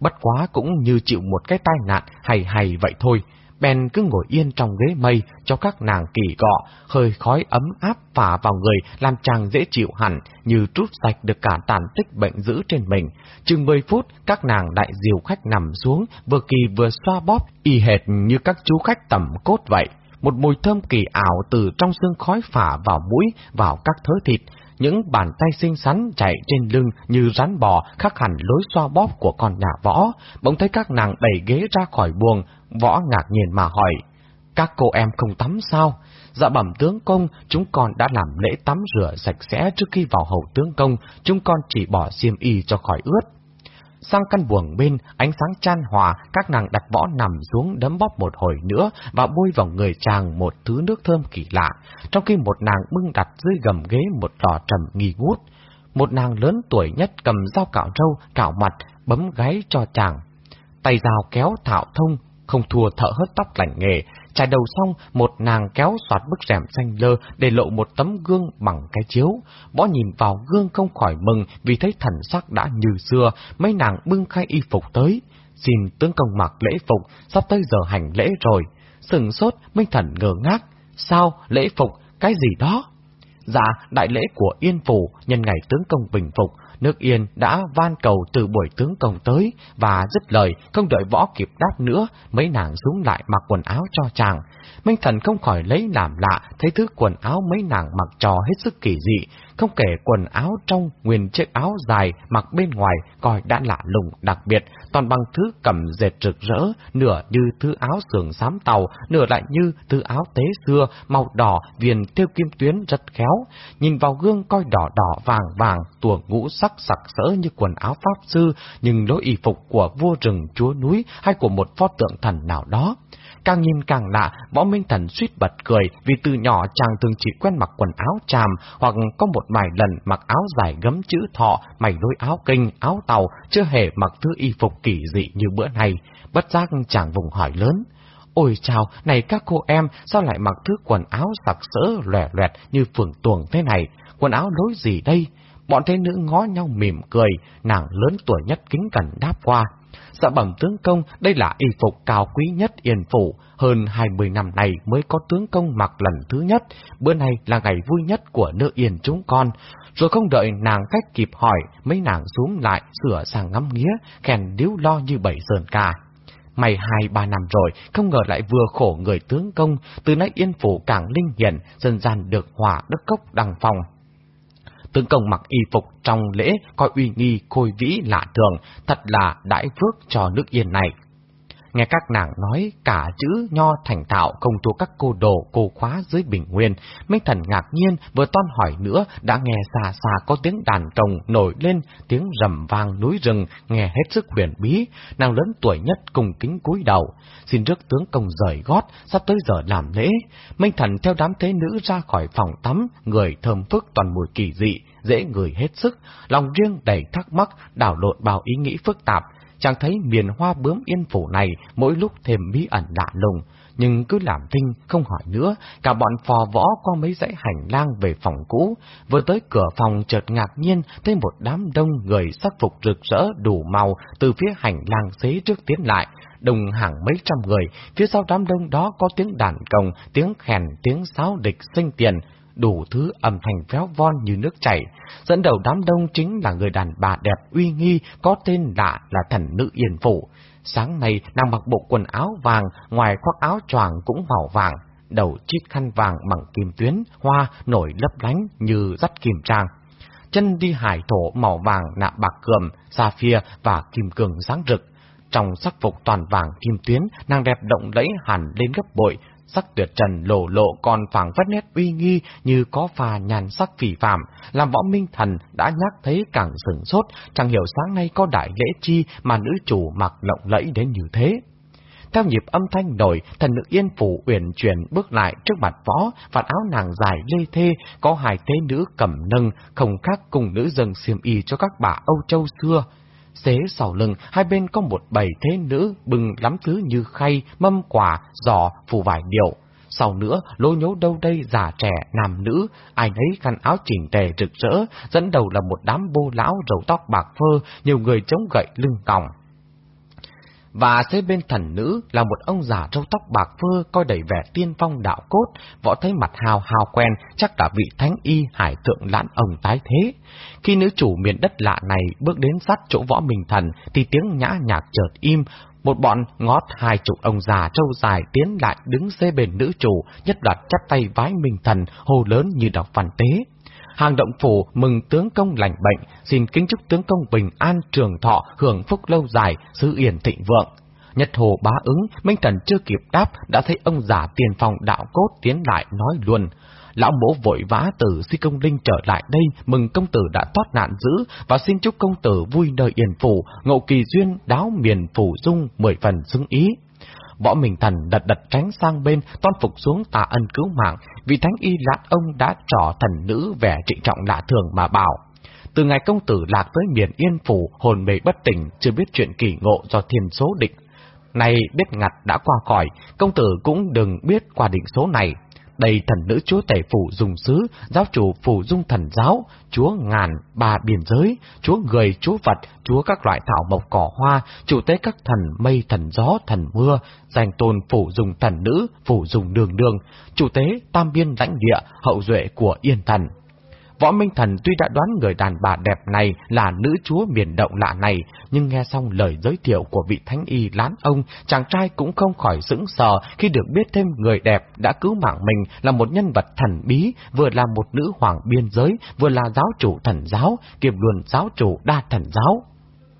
Bất quá cũng như chịu một cái tai nạn hay hay vậy thôi. Ben cứ ngồi yên trong ghế mây cho các nàng kỳ gọ, hơi khói ấm áp phả vào người làm chàng dễ chịu hẳn, như trút sạch được cả tàn tích bệnh dữ trên mình. Chừng 10 phút, các nàng đại diều khách nằm xuống, vừa kỳ vừa xoa bóp, y hệt như các chú khách tầm cốt vậy. Một mùi thơm kỳ ảo từ trong xương khói phả vào mũi, vào các thớ thịt, những bàn tay xinh xắn chạy trên lưng như rắn bò khắc hẳn lối xoa bóp của con nhà võ. Bỗng thấy các nàng đẩy ghế ra khỏi buồng, võ ngạc nhiên mà hỏi, các cô em không tắm sao? Dạ bẩm tướng công, chúng con đã làm lễ tắm rửa sạch sẽ trước khi vào hầu tướng công, chúng con chỉ bỏ xiêm y cho khỏi ướt. Sang căn buồng bên, ánh sáng chan hòa, các nàng đặt võ nằm xuống đấm bóp một hồi nữa và bôi vào người chàng một thứ nước thơm kỳ lạ, trong khi một nàng bưng đặt dưới gầm ghế một lò trầm nghi ngút. Một nàng lớn tuổi nhất cầm dao cạo râu, cạo mặt, bấm gáy cho chàng. Tay dao kéo thảo thông, không thua thợ hớt tóc lành nghề, trải đầu xong, một nàng kéo soạt bức rèm xanh lơ để lộ một tấm gương bằng cái chiếu. Bó nhìn vào gương không khỏi mừng vì thấy thần sắc đã như xưa, mấy nàng bưng khai y phục tới. Xin tướng công mặc lễ phục, sắp tới giờ hành lễ rồi. Sừng sốt, Minh Thần ngờ ngác. Sao, lễ phục, cái gì đó? Dạ, đại lễ của Yên Phủ nhân ngày tướng công bình phục, nước Yên đã van cầu từ buổi tướng công tới và dứt lời, không đợi võ kịp đáp nữa, mấy nàng xuống lại mặc quần áo cho chàng. Minh Thần không khỏi lấy làm lạ, thấy thứ quần áo mấy nàng mặc trò hết sức kỳ dị, không kể quần áo trong nguyên chiếc áo dài mặc bên ngoài coi đã lạ lùng đặc biệt, toàn bằng thứ cầm dệt rực rỡ, nửa như thứ áo sườn xám tàu, nửa lại như thứ áo tế xưa, màu đỏ, viền theo kim tuyến rất khéo. Nhìn vào gương coi đỏ đỏ vàng vàng, tuồng ngũ sắc sặc sỡ như quần áo pháp sư, nhưng lối y phục của vua rừng chúa núi hay của một pho tượng thần nào đó. Càng nhìn càng lạ, võ minh thần suýt bật cười vì từ nhỏ chàng thường chỉ quen mặc quần áo tràm hoặc có một vài lần mặc áo dài gấm chữ thọ, mày đôi áo kinh, áo tàu, chưa hề mặc thứ y phục kỳ dị như bữa nay. Bất giác chàng vùng hỏi lớn. Ôi chào, này các cô em, sao lại mặc thứ quần áo sặc sỡ lòe loẹt như phường tuồng thế này? Quần áo lối gì đây? Bọn thế nữ ngó nhau mỉm cười, nàng lớn tuổi nhất kính cẩn đáp qua. Dạ bẩm tướng công, đây là y phục cao quý nhất yên phủ, hơn 20 năm này mới có tướng công mặc lần thứ nhất, bữa nay là ngày vui nhất của nữ yên chúng con. Rồi không đợi nàng khách kịp hỏi, mấy nàng xuống lại, sửa sang ngắm nghía, khen điếu lo như bảy sơn ca. Mày hai ba năm rồi, không ngờ lại vừa khổ người tướng công, từ nay yên phủ càng linh hiển, dân gian được hòa đất cốc đằng phòng. Tướng công mặc y phục trong lễ coi uy nghi khôi vĩ lạ thường, thật là đại phước cho nước yên này nghe các nàng nói cả chữ nho thành thạo không thua các cô đồ cô khóa dưới bình nguyên. Minh thần ngạc nhiên vừa toan hỏi nữa đã nghe xa xa có tiếng đàn trồng nổi lên, tiếng rầm vang núi rừng, nghe hết sức huyền bí. Nàng lớn tuổi nhất cùng kính cúi đầu, xin rước tướng công rời gót, sắp tới giờ làm lễ. Minh thần theo đám thế nữ ra khỏi phòng tắm, người thơm phức toàn mùi kỳ dị, dễ người hết sức, lòng riêng đầy thắc mắc, đảo lộn bao ý nghĩ phức tạp, chàng thấy miền hoa bướm yên phủ này mỗi lúc thêm bí ẩn lạ lùng, nhưng cứ làm thinh, không hỏi nữa, cả bọn phò võ qua mấy dãy hành lang về phòng cũ, vừa tới cửa phòng chợt ngạc nhiên thấy một đám đông người sắc phục rực rỡ đủ màu từ phía hành lang xế trước tiến lại, đồng hàng mấy trăm người, phía sau đám đông đó có tiếng đàn cồng, tiếng khèn, tiếng sáo địch sinh tiền, đủ thứ âm thanh véo von như nước chảy. Dẫn đầu đám đông chính là người đàn bà đẹp uy nghi có tên lạ là thần nữ Yên Phủ. Sáng nay nàng mặc bộ quần áo vàng, ngoài khoác áo choàng cũng màu vàng, đầu chít khăn vàng bằng kim tuyến, hoa nổi lấp lánh như dắt kim trang. Chân đi hải thổ màu vàng nạ bạc cườm, sapphire và kim cương sáng rực. Trong sắc phục toàn vàng kim tuyến, nàng đẹp động lẫy hẳn lên gấp bội, sắc tuyệt trần lộ lộ còn phảng phất nét uy nghi như có pha nhàn sắc phỉ phạm, làm võ minh thần đã nhắc thấy càng sừng sốt, chẳng hiểu sáng nay có đại lễ chi mà nữ chủ mặc lộng lẫy đến như thế. Theo nhịp âm thanh đổi, thần nữ yên phủ uyển chuyển bước lại trước mặt võ, vạt áo nàng dài lê thê, có hai thế nữ cầm nâng, không khác cùng nữ dâng xiêm y cho các bà Âu Châu xưa. Xế sau lưng, hai bên có một bầy thế nữ bừng lắm thứ như khay, mâm quả, giò, phù vải điệu. Sau nữa, lô nhố đâu đây già trẻ, nam nữ, ai nấy khăn áo chỉnh tề rực rỡ, dẫn đầu là một đám bô lão râu tóc bạc phơ, nhiều người chống gậy lưng còng và phía bên thần nữ là một ông già râu tóc bạc phơ coi đầy vẻ tiên phong đạo cốt, võ thấy mặt hào hào quen, chắc cả vị thánh y hải thượng lãn ông tái thế. Khi nữ chủ miền đất lạ này bước đến sát chỗ võ mình thần thì tiếng nhã nhạc chợt im, một bọn ngót hai chục ông già trâu dài tiến lại đứng xê bên nữ chủ, nhất đoạt chắp tay vái mình thần, hồ lớn như đọc văn tế. Hàng động phủ mừng tướng công lành bệnh, xin kính chúc tướng công bình an trường thọ, hưởng phúc lâu dài, sự yên thịnh vượng. Nhật hồ bá ứng, Minh Thần chưa kịp đáp, đã thấy ông giả tiền phòng đạo cốt tiến lại nói luôn. Lão mỗ vội vã từ si công linh trở lại đây, mừng công tử đã thoát nạn dữ, và xin chúc công tử vui nơi yên phủ, ngộ kỳ duyên, đáo miền phủ dung, mười phần xứng ý. Võ Minh Thần đật đật tránh sang bên, toan phục xuống tạ ân cứu mạng, vì thánh y lạt ông đã trỏ thần nữ vẻ trịnh trọng lạ thường mà bảo. Từ ngày công tử lạc tới miền Yên Phủ, hồn mê bất tỉnh, chưa biết chuyện kỳ ngộ do thiên số định. Này biết ngặt đã qua khỏi, công tử cũng đừng biết qua định số này. Đây thần nữ chúa tể phủ dùng sứ, giáo chủ phủ dung thần giáo, chúa ngàn, ba biển giới, chúa người, chúa vật, chúa các loại thảo mộc cỏ hoa, chủ tế các thần mây, thần gió, thần mưa, danh tôn phủ dùng thần nữ, phủ dùng đường đường, chủ tế tam biên lãnh địa, hậu duệ của yên thần. Võ Minh Thần tuy đã đoán người đàn bà đẹp này là nữ chúa miền động lạ này, nhưng nghe xong lời giới thiệu của vị thánh y lán ông, chàng trai cũng không khỏi sững sờ khi được biết thêm người đẹp đã cứu mạng mình là một nhân vật thần bí, vừa là một nữ hoàng biên giới, vừa là giáo chủ thần giáo, kiềm luôn giáo chủ đa thần giáo.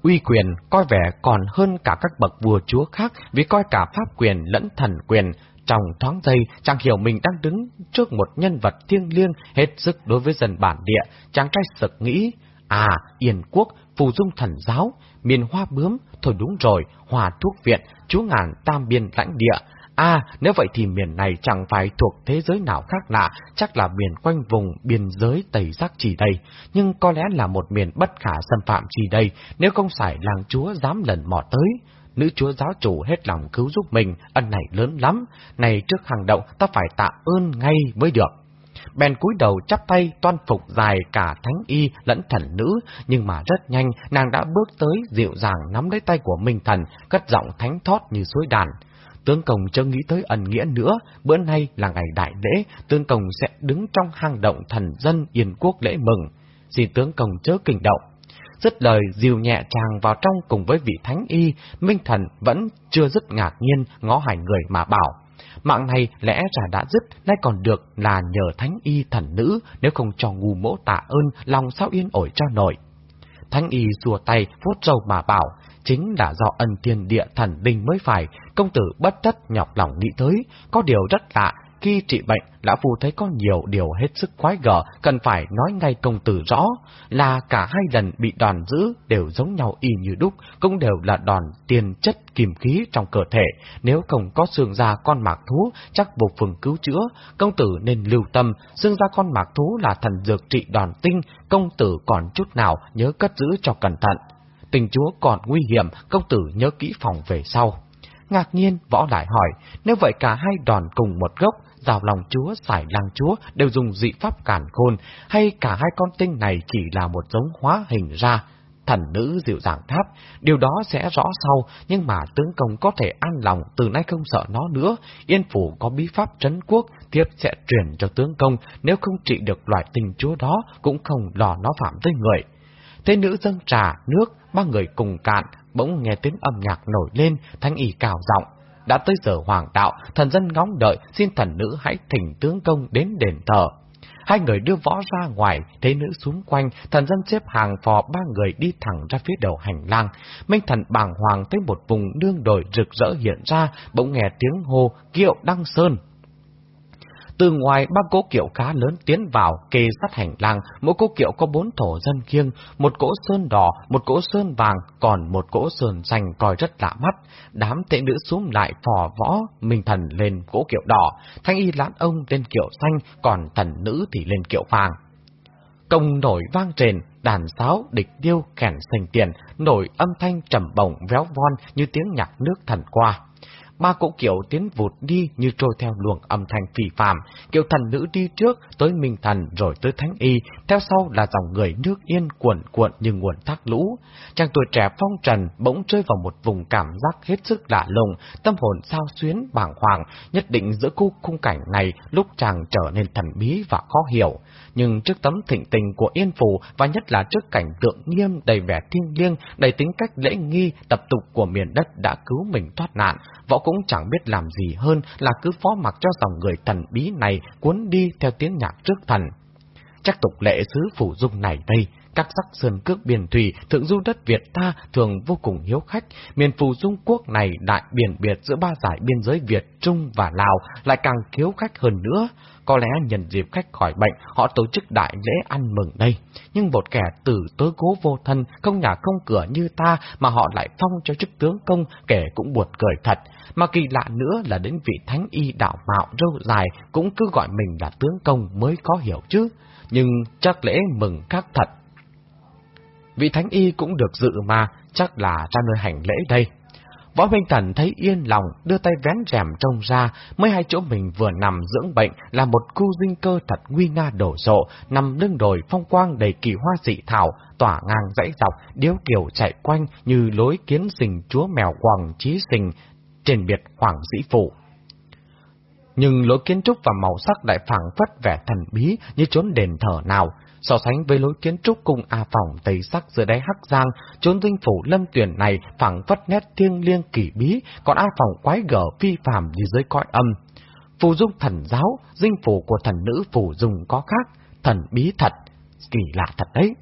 Uy quyền coi vẻ còn hơn cả các bậc vua chúa khác vì coi cả pháp quyền lẫn thần quyền, trong thoáng giây, chàng hiểu mình đang đứng trước một nhân vật thiêng liêng hết sức đối với dân bản địa. Chàng trai sực nghĩ, à, Yên Quốc, phù dung thần giáo, miền hoa bướm, thôi đúng rồi, hòa thuốc viện, chú ngàn tam biên lãnh địa. À, nếu vậy thì miền này chẳng phải thuộc thế giới nào khác lạ, chắc là miền quanh vùng biên giới Tây Giác chỉ đây. Nhưng có lẽ là một miền bất khả xâm phạm chỉ đây, nếu không phải làng chúa dám lần mò tới nữ chúa giáo chủ hết lòng cứu giúp mình, ân này lớn lắm, này trước hàng động ta phải tạ ơn ngay mới được. Bèn cúi đầu chắp tay toan phục dài cả thánh y lẫn thần nữ, nhưng mà rất nhanh nàng đã bước tới dịu dàng nắm lấy tay của Minh Thần, cất giọng thánh thót như suối đàn. Tướng cồng chưa nghĩ tới ẩn nghĩa nữa, bữa nay là ngày đại lễ, Tướng cồng sẽ đứng trong hang động thần dân Yên Quốc lễ mừng. Xin Tướng cồng chớ kinh động. Dứt lời dìu nhẹ chàng vào trong cùng với vị thánh y, Minh Thần vẫn chưa dứt ngạc nhiên ngó hành người mà bảo. Mạng này lẽ ra đã dứt, nay còn được là nhờ thánh y thần nữ, nếu không cho ngu mỗ tạ ơn, lòng sao yên ổi cho nổi. Thánh y rùa tay, vuốt râu mà bảo, chính là do ân tiên địa thần đình mới phải, công tử bất tất nhọc lòng nghĩ tới. Có điều rất lạ, khi trị bệnh, Lão Phu thấy có nhiều điều hết sức quái gở, cần phải nói ngay công tử rõ, là cả hai lần bị đòn giữ đều giống nhau y như đúc, cũng đều là đòn tiền chất kìm khí trong cơ thể. Nếu không có xương da con mạc thú, chắc vô phường cứu chữa, công tử nên lưu tâm, xương da con mạc thú là thần dược trị đòn tinh, công tử còn chút nào nhớ cất giữ cho cẩn thận. Tình chúa còn nguy hiểm, công tử nhớ kỹ phòng về sau. Ngạc nhiên, võ lại hỏi, nếu vậy cả hai đòn cùng một gốc, rào lòng chúa, xài lang chúa đều dùng dị pháp cản khôn, hay cả hai con tinh này chỉ là một giống hóa hình ra, thần nữ dịu dàng tháp, điều đó sẽ rõ sau, nhưng mà tướng công có thể an lòng, từ nay không sợ nó nữa. Yên phủ có bí pháp trấn quốc, tiếp sẽ truyền cho tướng công, nếu không trị được loại tình chúa đó, cũng không lò nó phạm tới người. Thế nữ dâng trà, nước, ba người cùng cạn, bỗng nghe tiếng âm nhạc nổi lên, thanh y cào giọng. Đã tới giờ hoàng đạo, thần dân ngóng đợi, xin thần nữ hãy thỉnh tướng công đến đền thờ. Hai người đưa võ ra ngoài, thế nữ xuống quanh, thần dân xếp hàng phò ba người đi thẳng ra phía đầu hành lang. Minh thần bàng hoàng thấy một vùng đương đồi rực rỡ hiện ra, bỗng nghe tiếng hô, kiệu đăng sơn. Từ ngoài ba cỗ kiệu cá lớn tiến vào, kê sát hành lang, mỗi cỗ kiệu có bốn thổ dân khiêng, một cỗ sơn đỏ, một cỗ sơn vàng, còn một cỗ sơn xanh coi rất lạ mắt. Đám tệ nữ xuống lại phò võ, minh thần lên cỗ kiệu đỏ, thanh y lãn ông lên kiệu xanh, còn thần nữ thì lên kiệu vàng. Công nổi vang trền, đàn sáo, địch điêu, kèn sành tiền, nổi âm thanh trầm bổng véo von như tiếng nhạc nước thần qua ba cỗ kiệu tiến vụt đi như trôi theo luồng âm thanh phì phàm, kiệu thần nữ đi trước, tới Minh Thần rồi tới Thánh Y, theo sau là dòng người nước yên cuộn cuộn như nguồn thác lũ. Chàng tuổi trẻ phong trần bỗng rơi vào một vùng cảm giác hết sức lạ lùng, tâm hồn sao xuyến bàng hoàng, nhất định giữa khu khung cảnh này lúc chàng trở nên thần bí và khó hiểu. Nhưng trước tấm thịnh tình của Yên Phủ và nhất là trước cảnh tượng nghiêm đầy vẻ thiêng liêng, đầy tính cách lễ nghi, tập tục của miền đất đã cứu mình thoát nạn, võ cũng chẳng biết làm gì hơn là cứ phó mặc cho dòng người thần bí này cuốn đi theo tiếng nhạc trước thần. Chắc tục lệ xứ phủ dung này đây, các sắc sơn cước biển thủy, thượng du đất Việt ta thường vô cùng hiếu khách. Miền phù dung quốc này đại biển biệt giữa ba giải biên giới Việt, Trung và Lào lại càng hiếu khách hơn nữa. Có lẽ nhân dịp khách khỏi bệnh, họ tổ chức đại lễ ăn mừng đây. Nhưng một kẻ tử tối cố vô thân, không nhà không cửa như ta mà họ lại phong cho chức tướng công, kẻ cũng buồn cười thật. Mà kỳ lạ nữa là đến vị thánh y đạo mạo râu dài cũng cứ gọi mình là tướng công mới có hiểu chứ. Nhưng chắc lễ mừng khác thật. Vị thánh y cũng được dự mà, chắc là ra nơi hành lễ đây. Võ Minh Thần thấy yên lòng, đưa tay vén rèm trông ra, mấy hai chỗ mình vừa nằm dưỡng bệnh là một khu dinh cơ thật nguy nga đổ rộ, nằm lưng đồi phong quang đầy kỳ hoa dị thảo, tỏa ngang dãy dọc, điếu kiều chạy quanh như lối kiến sình chúa mèo quàng trí sình trên biệt hoàng dĩ phụ. Nhưng lối kiến trúc và màu sắc đại phẳng phất vẻ thần bí như chốn đền thờ nào, So sánh với lối kiến trúc cung A Phòng Tây Sắc giữa đáy Hắc Giang, chốn dinh phủ lâm tuyển này phẳng phất nét thiêng liêng kỳ bí, còn A Phòng quái gở phi phàm như dưới cõi âm. Phù dung thần giáo, dinh phủ của thần nữ phù dung có khác, thần bí thật, kỳ lạ thật đấy.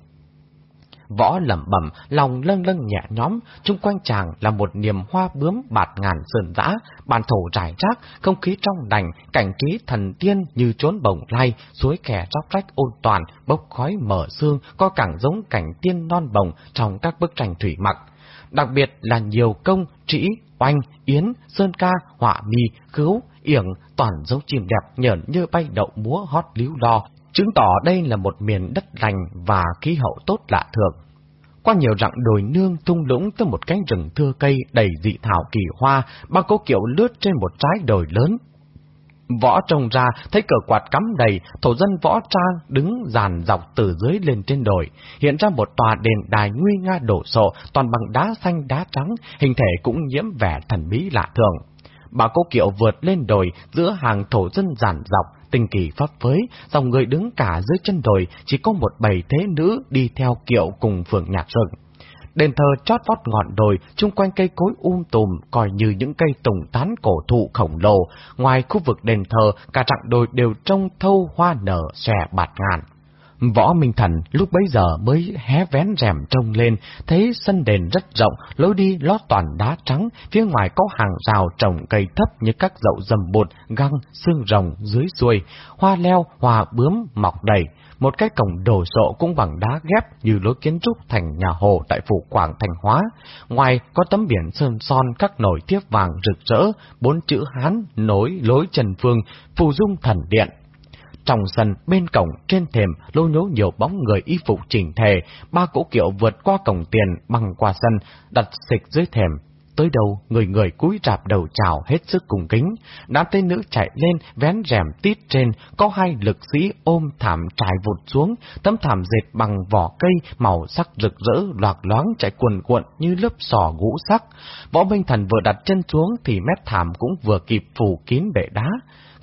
Võ lẩm bẩm, lòng lâng lâng nhẹ nhóm, chung quanh chàng là một niềm hoa bướm bạt ngàn sơn dã, bàn thổ rải rác, không khí trong lành, cảnh trí thần tiên như trốn bồng lai, suối kẻ róc rách ôn toàn, bốc khói mở xương, có càng giống cảnh tiên non bồng trong các bức tranh thủy mặc. Đặc biệt là nhiều công, trĩ, oanh, yến, sơn ca, họa mi, cứu, yểng, toàn dấu chim đẹp nhởn như bay đậu múa hót líu lo, chứng tỏ đây là một miền đất lành và khí hậu tốt lạ thường. Qua nhiều rặng đồi nương thung lũng tới một cánh rừng thưa cây đầy dị thảo kỳ hoa, ba cô kiệu lướt trên một trái đồi lớn. Võ trông ra, thấy cờ quạt cắm đầy, thổ dân võ trang đứng dàn dọc từ dưới lên trên đồi, hiện ra một tòa đền đài nguy nga đổ sộ, toàn bằng đá xanh đá trắng, hình thể cũng nhiễm vẻ thần bí lạ thường. Bà cô kiệu vượt lên đồi giữa hàng thổ dân giản dọc, tinh kỳ pháp phới, dòng người đứng cả dưới chân đồi, chỉ có một bầy thế nữ đi theo kiệu cùng phường nhạc rừng. Đền thờ chót vót ngọn đồi, chung quanh cây cối um tùm, coi như những cây tùng tán cổ thụ khổng lồ. Ngoài khu vực đền thờ, cả trạng đồi đều trông thâu hoa nở xòe bạt ngàn. Võ Minh Thần lúc bấy giờ mới hé vén rèm trông lên, thấy sân đền rất rộng, lối đi lót toàn đá trắng, phía ngoài có hàng rào trồng cây thấp như các dậu dầm bột, găng, xương rồng dưới xuôi, hoa leo, hoa bướm mọc đầy. Một cái cổng đồ sộ cũng bằng đá ghép như lối kiến trúc thành nhà hồ tại phủ Quảng Thành Hóa. Ngoài có tấm biển sơn son các nổi tiếp vàng rực rỡ, bốn chữ Hán nối lối Trần Phương, phù dung thần điện. Trong sân, bên cổng, trên thềm, lô nhố nhiều bóng người y phục chỉnh thề, ba cỗ kiệu vượt qua cổng tiền, băng qua sân, đặt xịch dưới thềm, Tới đầu, người người cúi rạp đầu chào hết sức cùng kính. Đám tên nữ chạy lên, vén rèm tít trên, có hai lực sĩ ôm thảm trải vụt xuống, tấm thảm dệt bằng vỏ cây, màu sắc rực rỡ, loạt loáng chạy cuồn cuộn như lớp sò ngũ sắc. Võ Minh Thần vừa đặt chân xuống thì mép thảm cũng vừa kịp phủ kín bệ đá.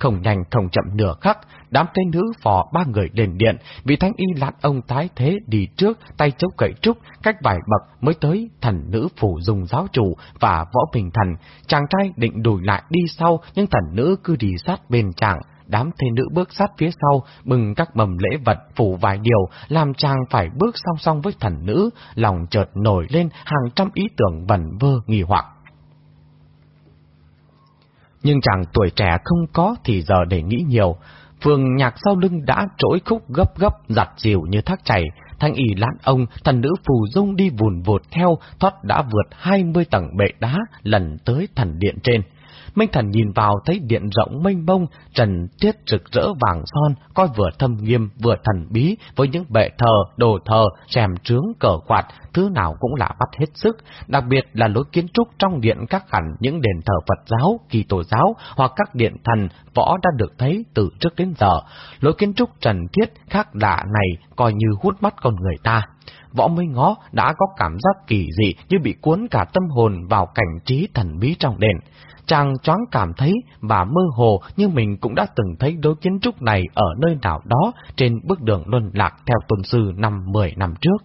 Không nhanh không chậm nửa khắc, đám tây nữ phò ba người lên điện, vị thánh y lặn ông tái thế đi trước, tay chống cậy trúc, cách vài bậc mới tới thần nữ phủ dùng giáo chủ và võ bình thần. Chàng trai định đùi lại đi sau, nhưng thần nữ cứ đi sát bên chàng. Đám thê nữ bước sát phía sau, bừng các mầm lễ vật phủ vài điều, làm chàng phải bước song song với thần nữ, lòng chợt nổi lên hàng trăm ý tưởng vẩn vơ nghi hoặc. Nhưng chàng tuổi trẻ không có thì giờ để nghĩ nhiều. Phường nhạc sau lưng đã trỗi khúc gấp gấp, giặt dịu như thác chảy. Thanh y lãn ông, thần nữ phù dung đi vùn vụt theo, thoát đã vượt hai mươi tầng bệ đá, lần tới thần điện trên. Minh Thần nhìn vào thấy điện rộng mênh mông, trần tiết rực rỡ vàng son, coi vừa thâm nghiêm vừa thần bí, với những bệ thờ, đồ thờ, rèm trướng, cờ quạt, thứ nào cũng lạ bắt hết sức, đặc biệt là lối kiến trúc trong điện các hẳn những đền thờ Phật giáo, kỳ tổ giáo hoặc các điện thần võ đã được thấy từ trước đến giờ. Lối kiến trúc trần thiết khác lạ này coi như hút mắt con người ta. Võ mới ngó đã có cảm giác kỳ dị như bị cuốn cả tâm hồn vào cảnh trí thần bí trong đền. Chàng choáng cảm thấy và mơ hồ như mình cũng đã từng thấy đối kiến trúc này ở nơi nào đó trên bước đường luân lạc theo tuần sư năm 10 năm trước.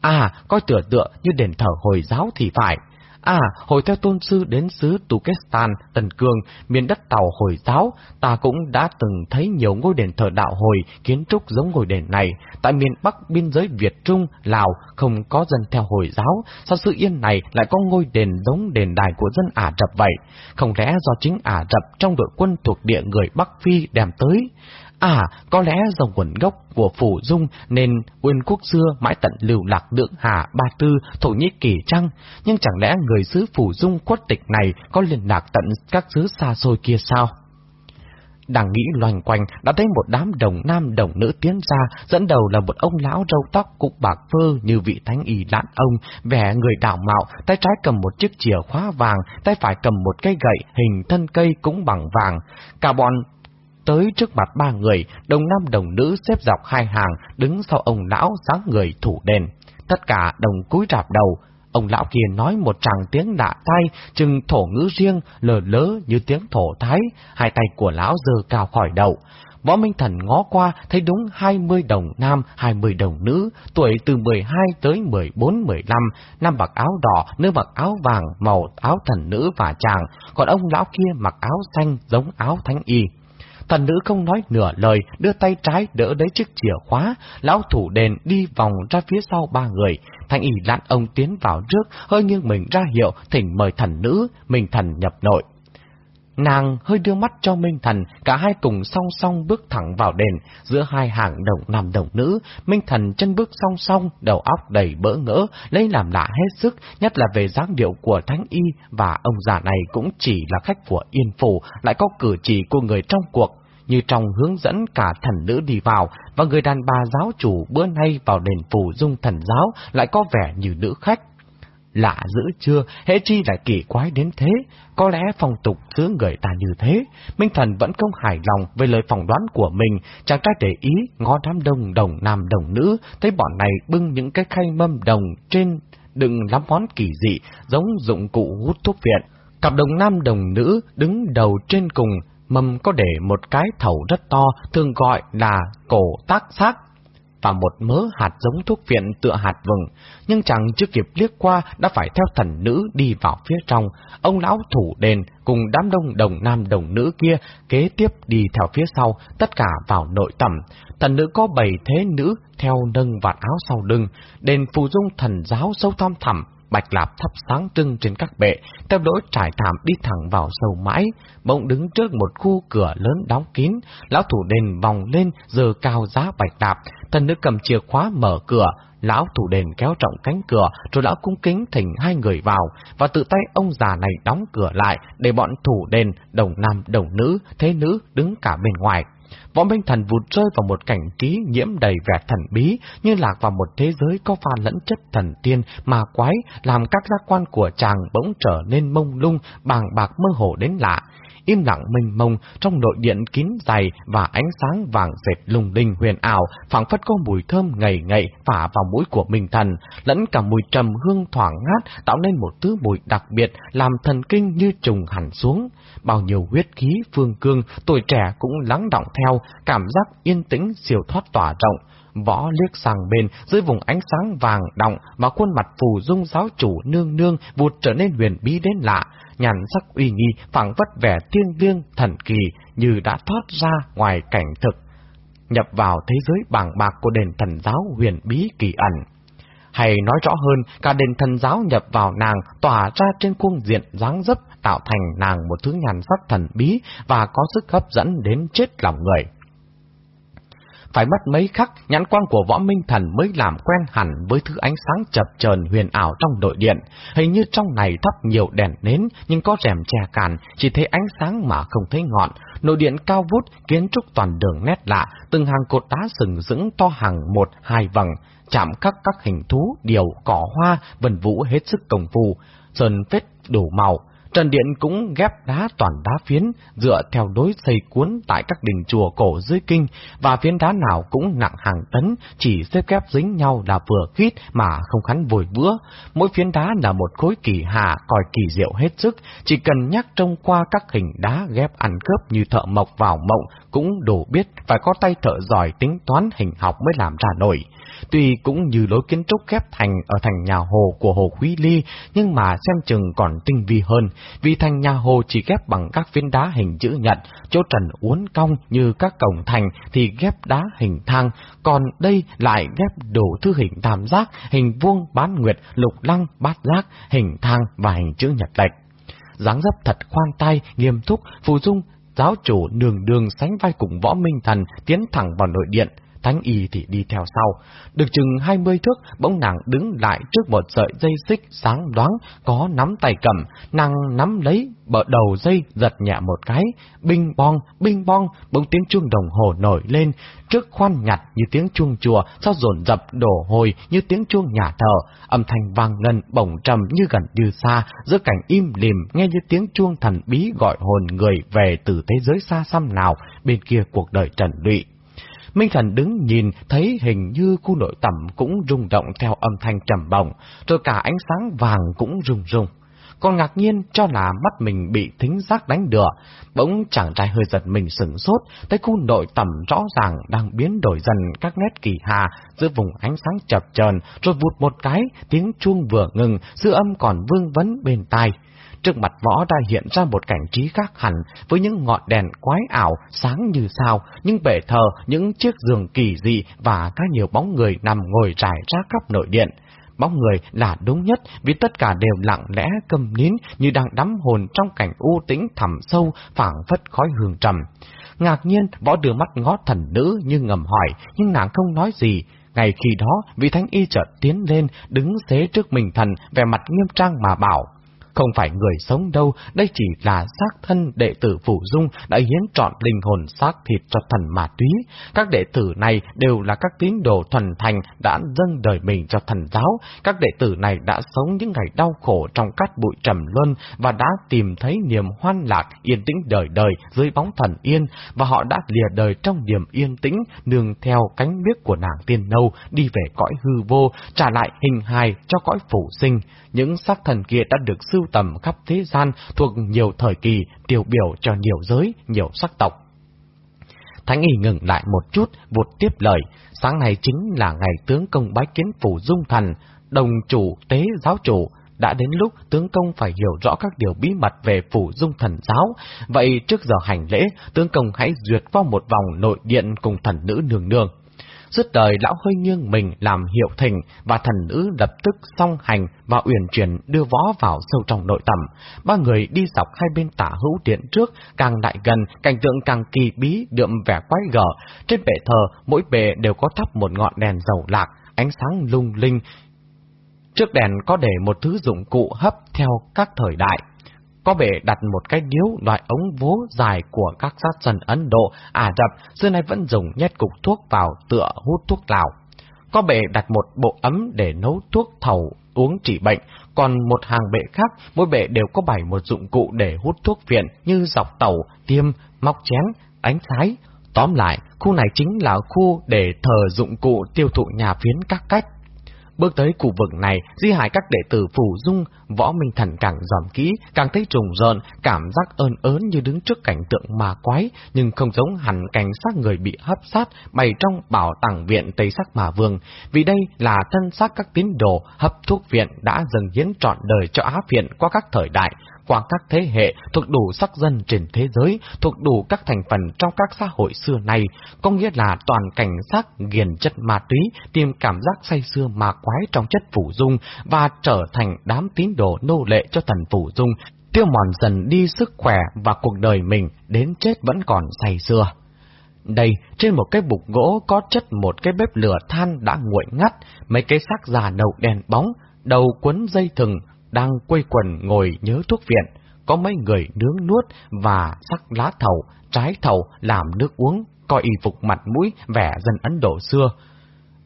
À, coi tựa tựa như đền thờ Hồi giáo thì phải. À, hồi theo tôn sư đến xứ Tukestan, Tần Cương, miền đất tàu Hồi giáo, ta cũng đã từng thấy nhiều ngôi đền thờ đạo Hồi, kiến trúc giống ngôi đền này. Tại miền Bắc biên giới Việt Trung, Lào không có dân theo Hồi giáo, sao sự yên này lại có ngôi đền giống đền đài của dân Ả Rập vậy? Không lẽ do chính Ả Rập trong đội quân thuộc địa người Bắc Phi đem tới? À, có lẽ do nguồn gốc của Phủ Dung nên uyên quốc xưa mãi tận lưu lạc lượng Hà, Ba Tư, Thổ Nhĩ Kỳ chăng? Nhưng chẳng lẽ người xứ Phủ Dung quốc tịch này có liên lạc tận các xứ xa xôi kia sao? Đang nghĩ loanh quanh, đã thấy một đám đồng nam đồng nữ tiến ra, dẫn đầu là một ông lão râu tóc cục bạc phơ như vị thánh y lãn ông, vẻ người đạo mạo, tay trái cầm một chiếc chìa khóa vàng, tay phải cầm một cây gậy hình thân cây cũng bằng vàng. Cả bọn Tới trước mặt ba người, đồng nam đồng nữ xếp dọc hai hàng, đứng sau ông lão dáng người thủ đền. Tất cả đồng cúi rạp đầu. Ông lão kia nói một tràng tiếng đạ tay, chừng thổ ngữ riêng, lờ lớ như tiếng thổ thái, hai tay của lão giơ cao khỏi đầu. Võ Minh Thần ngó qua thấy đúng 20 đồng nam, 20 đồng nữ, tuổi từ 12 tới 14-15, nam mặc áo đỏ, nữ mặc áo vàng, màu áo thần nữ và chàng, còn ông lão kia mặc áo xanh giống áo thánh y. Thần nữ không nói nửa lời, đưa tay trái đỡ lấy chiếc chìa khóa, lão thủ đền đi vòng ra phía sau ba người. Thanh y lặn ông tiến vào trước, hơi nghiêng mình ra hiệu, thỉnh mời thần nữ, mình thần nhập nội. Nàng hơi đưa mắt cho Minh Thần, cả hai cùng song song bước thẳng vào đền, giữa hai hàng đồng nam đồng nữ, Minh Thần chân bước song song, đầu óc đầy bỡ ngỡ, lấy làm lạ hết sức, nhất là về dáng điệu của Thánh Y, và ông già này cũng chỉ là khách của Yên Phủ, lại có cử chỉ của người trong cuộc, như trong hướng dẫn cả thần nữ đi vào, và người đàn bà giáo chủ bữa nay vào đền phủ dung thần giáo lại có vẻ như nữ khách. Lạ dữ chưa, hệ chi lại kỳ quái đến thế, có lẽ phong tục giữa người ta như thế. Minh Thần vẫn không hài lòng về lời phỏng đoán của mình, chàng trai để ý ngó đám đông đồng nam đồng nữ, thấy bọn này bưng những cái khay mâm đồng trên đựng lắm món kỳ dị, giống dụng cụ hút thuốc viện. Cặp đồng nam đồng nữ đứng đầu trên cùng, mâm có để một cái thầu rất to, thường gọi là cổ tác xác và một mớ hạt giống thuốc viện tựa hạt vừng, nhưng chẳng chưa kịp liếc qua đã phải theo thần nữ đi vào phía trong. Ông lão thủ đền cùng đám đông đồng nam đồng nữ kia kế tiếp đi theo phía sau, tất cả vào nội tầm. Thần nữ có bảy thế nữ theo nâng vạt áo sau lưng, đền phù dung thần giáo sâu thăm thẳm, bạch lạp thắp sáng trưng trên các bệ, theo đỗi trải thảm đi thẳng vào sâu mãi, bỗng đứng trước một khu cửa lớn đóng kín, lão thủ đền vòng lên, giờ cao giá bạch lạp, thần nữ cầm chìa khóa mở cửa, lão thủ đền kéo trọng cánh cửa, rồi lão cung kính thỉnh hai người vào, và tự tay ông già này đóng cửa lại, để bọn thủ đền, đồng nam đồng nữ, thế nữ đứng cả bên ngoài. Võ Minh Thần vụt rơi vào một cảnh trí nhiễm đầy vẻ thần bí, như lạc vào một thế giới có pha lẫn chất thần tiên, mà quái, làm các giác quan của chàng bỗng trở nên mông lung, bàng bạc mơ hồ đến lạ. Im lặng mênh mông, trong nội điện kín dày và ánh sáng vàng dệt lung linh huyền ảo, phảng phất có mùi thơm ngầy ngậy phả vào mũi của Minh Thần, lẫn cả mùi trầm hương thoảng ngát tạo nên một thứ mùi đặc biệt, làm thần kinh như trùng hẳn xuống bao nhiêu huyết khí phương cương, tuổi trẻ cũng lắng động theo, cảm giác yên tĩnh siêu thoát tỏa rộng. Võ liếc sang bên, dưới vùng ánh sáng vàng động mà khuôn mặt phù dung giáo chủ nương nương vụt trở nên huyền bí đến lạ, nhàn sắc uy nghi, phảng vất vẻ tiên liêng, thần kỳ, như đã thoát ra ngoài cảnh thực. Nhập vào thế giới bàng bạc của đền thần giáo huyền bí kỳ ẩn. Hay nói rõ hơn, cả đền thần giáo nhập vào nàng tỏa ra trên khuôn diện dáng dấp tạo thành nàng một thứ nhàn sắc thần bí và có sức hấp dẫn đến chết lòng người. Phải mất mấy khắc, nhãn quan của võ minh thần mới làm quen hẳn với thứ ánh sáng chập chờn huyền ảo trong nội điện. Hình như trong này thắp nhiều đèn nến, nhưng có rèm che càn, chỉ thấy ánh sáng mà không thấy ngọn. Nội điện cao vút, kiến trúc toàn đường nét lạ, từng hàng cột đá sừng sững to hàng một, hai vầng, chạm khắc các hình thú, điều, cỏ hoa, vần vũ hết sức công phu, sơn phết đủ màu, Trần Điện cũng ghép đá toàn đá phiến, dựa theo đối xây cuốn tại các đình chùa cổ dưới kinh, và phiến đá nào cũng nặng hàng tấn, chỉ xếp ghép dính nhau là vừa khít mà không khắn vội vữa. Mỗi phiến đá là một khối kỳ hạ, còi kỳ diệu hết sức, chỉ cần nhắc trông qua các hình đá ghép ăn cướp như thợ mộc vào mộng, cũng đủ biết phải có tay thợ giỏi tính toán hình học mới làm ra nổi. Tuy cũng như lối kiến trúc ghép thành ở thành nhà hồ của Hồ Quý Ly, nhưng mà xem chừng còn tinh vi hơn, vì thành nhà hồ chỉ ghép bằng các viên đá hình chữ nhật, chỗ trần uốn cong như các cổng thành thì ghép đá hình thang, còn đây lại ghép đủ thứ hình tam giác, hình vuông, bán nguyệt, lục lăng, bát giác, hình thang và hình chữ nhật lệch. dáng dấp thật khoan tay, nghiêm túc, phù dung, giáo chủ đường đường sánh vai cùng võ minh thần tiến thẳng vào nội điện, Thánh y thì đi theo sau. Được chừng hai mươi thước, bỗng nàng đứng lại trước một sợi dây xích sáng đoáng, có nắm tay cầm, nàng nắm lấy bờ đầu dây giật nhẹ một cái, binh bong, binh bong, bỗng tiếng chuông đồng hồ nổi lên, trước khoan nhặt như tiếng chuông chùa, sau dồn dập đổ hồi như tiếng chuông nhà thờ, âm thanh vang ngân bổng trầm như gần như xa, giữa cảnh im lìm nghe như tiếng chuông thần bí gọi hồn người về từ thế giới xa xăm nào. Bên kia cuộc đời trần lụy. Minh Thần đứng nhìn, thấy hình như khu nội tẩm cũng rung động theo âm thanh trầm bổng, rồi cả ánh sáng vàng cũng rung rung. Còn ngạc nhiên cho là mắt mình bị thính giác đánh đựa, bỗng chàng trai hơi giật mình sửng sốt, thấy khu nội tẩm rõ ràng đang biến đổi dần các nét kỳ hà giữa vùng ánh sáng chập chờn, rồi vụt một cái, tiếng chuông vừa ngừng, dư âm còn vương vấn bên tai. Trước mặt võ đã hiện ra một cảnh trí khác hẳn với những ngọn đèn quái ảo sáng như sao, những bể thờ, những chiếc giường kỳ dị và các nhiều bóng người nằm ngồi trải ra khắp nội điện. Bóng người là đúng nhất vì tất cả đều lặng lẽ cầm nín như đang đắm hồn trong cảnh u tĩnh thẳm sâu phảng phất khói hương trầm. Ngạc nhiên, võ đưa mắt ngó thần nữ như ngầm hỏi, nhưng nàng không nói gì. Ngày khi đó, vị thánh y chợt tiến lên, đứng xế trước mình thần, vẻ mặt nghiêm trang mà bảo. Không phải người sống đâu, đây chỉ là xác thân đệ tử Phủ Dung đã hiến trọn linh hồn xác thịt cho thần mà túy. Các đệ tử này đều là các tín đồ thuần thành đã dâng đời mình cho thần giáo. Các đệ tử này đã sống những ngày đau khổ trong cát bụi trầm luân và đã tìm thấy niềm hoan lạc, yên tĩnh đời đời dưới bóng thần yên, và họ đã lìa đời trong niềm yên tĩnh, nương theo cánh biếc của nàng tiên nâu đi về cõi hư vô, trả lại hình hài cho cõi phủ sinh. Những xác thần kia đã được sưu tầm khắp thế gian thuộc nhiều thời kỳ, tiêu biểu cho nhiều giới, nhiều sắc tộc. Thánh y ngừng lại một chút, vụt tiếp lời. Sáng nay chính là ngày tướng công bái kiến phủ dung thần, đồng chủ, tế giáo chủ. Đã đến lúc tướng công phải hiểu rõ các điều bí mật về phủ dung thần giáo. Vậy trước giờ hành lễ, tướng công hãy duyệt qua một vòng nội điện cùng thần nữ nương nương. Dứt đời lão hơi nghiêng mình làm hiệu thỉnh và thần nữ lập tức song hành và uyển chuyển đưa võ vào sâu trong nội tầm. Ba người đi dọc hai bên tả hữu điện trước, càng đại gần, cảnh tượng càng kỳ bí, đượm vẻ quái gở. Trên bệ thờ, mỗi bệ đều có thắp một ngọn đèn dầu lạc, ánh sáng lung linh. Trước đèn có để một thứ dụng cụ hấp theo các thời đại có bể đặt một cái điếu loại ống vố dài của các sát dân Ấn Độ, Ả Rập, xưa nay vẫn dùng nhét cục thuốc vào tựa hút thuốc lào. Có bể đặt một bộ ấm để nấu thuốc thầu uống trị bệnh, còn một hàng bệ khác, mỗi bệ đều có bảy một dụng cụ để hút thuốc viện như dọc tàu, tiêm, móc chén, ánh sái. Tóm lại, khu này chính là khu để thờ dụng cụ tiêu thụ nhà phiến các cách. Bước tới khu vực này, di hải các đệ tử phủ dung, võ minh thần càng dòm kỹ, càng thấy trùng rợn, cảm giác ơn ớn như đứng trước cảnh tượng ma quái, nhưng không giống hẳn cảnh xác người bị hấp sát bày trong bảo tàng viện Tây Sắc Mà Vương, vì đây là thân xác các tín đồ hấp thuốc viện đã dần hiến trọn đời cho Á Viện qua các thời đại, qua các thế hệ thuộc đủ sắc dân trên thế giới, thuộc đủ các thành phần trong các xã hội xưa nay, có nghĩa là toàn cảnh sắc nghiền chất ma túy, tìm cảm giác say xưa ma quái trong chất phủ dung và trở thành đám tín đồ nô lệ cho thần phủ dung, tiêu mòn dần đi sức khỏe và cuộc đời mình đến chết vẫn còn say xưa. Đây, trên một cái bục gỗ có chất một cái bếp lửa than đã nguội ngắt, mấy cái xác già đầu đèn bóng, đầu quấn dây thừng, đang quây quần ngồi nhớ thuốc viện, có mấy người nướng nuốt và sắc lá thầu, trái thầu làm nước uống, coi y phục mặt mũi vẻ dân Ấn Độ xưa.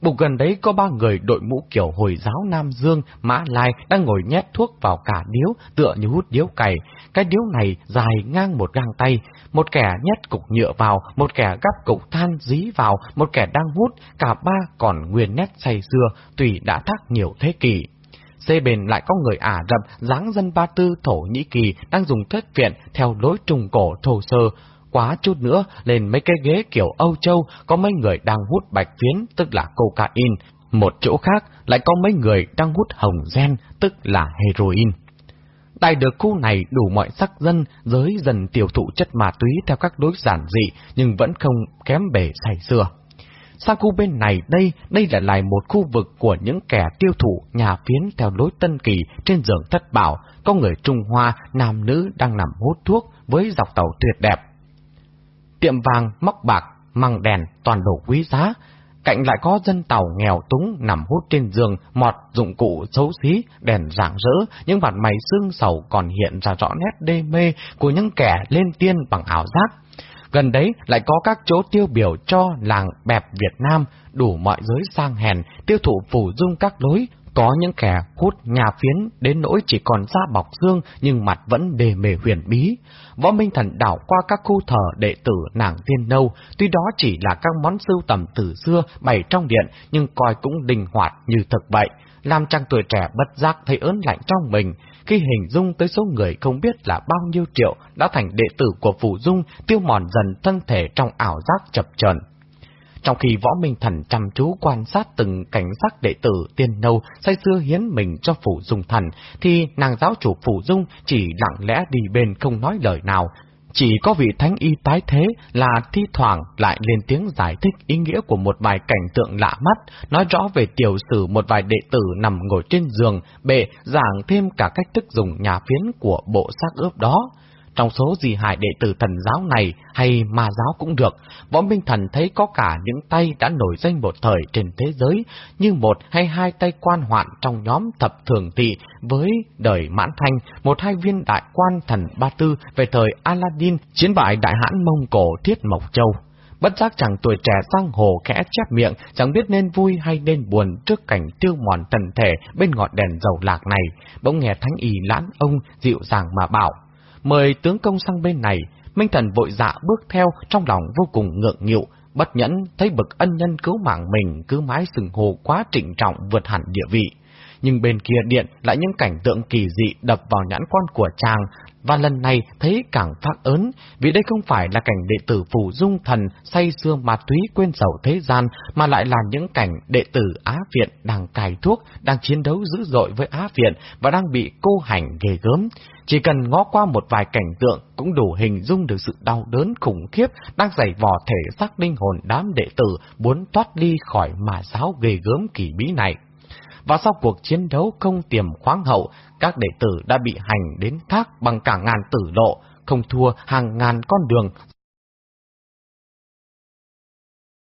Bục gần đấy có ba người đội mũ kiểu Hồi giáo Nam Dương, Mã Lai đang ngồi nhét thuốc vào cả điếu tựa như hút điếu cày. Cái điếu này dài ngang một găng tay, một kẻ nhét cục nhựa vào, một kẻ gắp cục than dí vào, một kẻ đang hút, cả ba còn nguyên nét say xưa, tùy đã thác nhiều thế kỷ. Dê bên lại có người Ả Rập dáng dân Ba Tư Thổ Nhĩ Kỳ đang dùng thuyết viện theo lối trùng cổ thô sơ. Quá chút nữa, lên mấy cái ghế kiểu Âu Châu, có mấy người đang hút bạch phiến, tức là cocaine. Một chỗ khác lại có mấy người đang hút hồng gen, tức là heroin. Tại được khu này đủ mọi sắc dân, giới dần tiêu thụ chất ma túy theo các đối giản dị, nhưng vẫn không kém bề say xưa. Sang khu bên này đây, đây là lại một khu vực của những kẻ tiêu thụ nhà phiến theo lối tân kỳ trên giường thất bảo, có người Trung Hoa, nam nữ đang nằm hút thuốc với dọc tàu tuyệt đẹp. Tiệm vàng, móc bạc, măng đèn, toàn đồ quý giá, cạnh lại có dân tàu nghèo túng nằm hút trên giường, mọt dụng cụ xấu xí, đèn rạng rỡ, những mặt mày xương sầu còn hiện ra rõ nét đê mê của những kẻ lên tiên bằng ảo giác. Gần đấy lại có các chỗ tiêu biểu cho làng bẹp Việt Nam, đủ mọi giới sang hèn, tiêu thụ phủ dung các lối, có những kẻ hút nhà phiến đến nỗi chỉ còn da bọc xương nhưng mặt vẫn đề mề huyền bí. Võ Minh Thần đảo qua các khu thờ đệ tử nàng tiên nâu, tuy đó chỉ là các món sưu tầm từ xưa bày trong điện nhưng coi cũng đình hoạt như thực vậy, làm chàng tuổi trẻ bất giác thấy ớn lạnh trong mình, khi hình dung tới số người không biết là bao nhiêu triệu đã thành đệ tử của Phủ Dung, tiêu mòn dần thân thể trong ảo giác chập chờn. Trong khi võ minh thần chăm chú quan sát từng cảnh sắc đệ tử tiên nâu say xưa hiến mình cho phủ dung thần, thì nàng giáo chủ phủ dung chỉ lặng lẽ đi bên không nói lời nào, chỉ có vị thánh y tái thế là thi thoảng lại lên tiếng giải thích ý nghĩa của một vài cảnh tượng lạ mắt, nói rõ về tiểu sử một vài đệ tử nằm ngồi trên giường, bệ giảng thêm cả cách thức dùng nhà phiến của bộ xác ướp đó. Trong số gì hại đệ tử thần giáo này hay ma giáo cũng được, võ minh thần thấy có cả những tay đã nổi danh một thời trên thế giới, như một hay hai tay quan hoạn trong nhóm thập thường thị với đời mãn thanh, một hai viên đại quan thần Ba Tư về thời Aladdin, chiến bại đại hãn Mông Cổ Thiết Mộc Châu. Bất giác chẳng tuổi trẻ sang hồ khẽ chép miệng, chẳng biết nên vui hay nên buồn trước cảnh tiêu mòn tần thể bên ngọn đèn dầu lạc này, bỗng nghe thánh y lãn ông dịu dàng mà bảo mời tướng công sang bên này, Minh Thần vội dạ bước theo trong lòng vô cùng ngượng nghịu, bất nhẫn thấy bực ân nhân cứu mạng mình cứ mãi sừng hồ quá trịnh trọng vượt hẳn địa vị. nhưng bên kia điện lại những cảnh tượng kỳ dị đập vào nhãn quan của chàng, và lần này thấy càng phát ớn, vì đây không phải là cảnh đệ tử phù dung thần say xương ma túy quên sầu thế gian, mà lại là những cảnh đệ tử Á Viện đang cài thuốc, đang chiến đấu dữ dội với Á Viện và đang bị cô hành ghê gớm. Chỉ cần ngó qua một vài cảnh tượng cũng đủ hình dung được sự đau đớn khủng khiếp đang giày vò thể xác linh hồn đám đệ tử muốn thoát ly khỏi mà giáo ghê gớm kỳ bí này. Và sau cuộc chiến đấu không tiềm khoáng hậu, các đệ tử đã bị hành đến thác bằng cả ngàn tử lộ, không thua hàng ngàn con đường.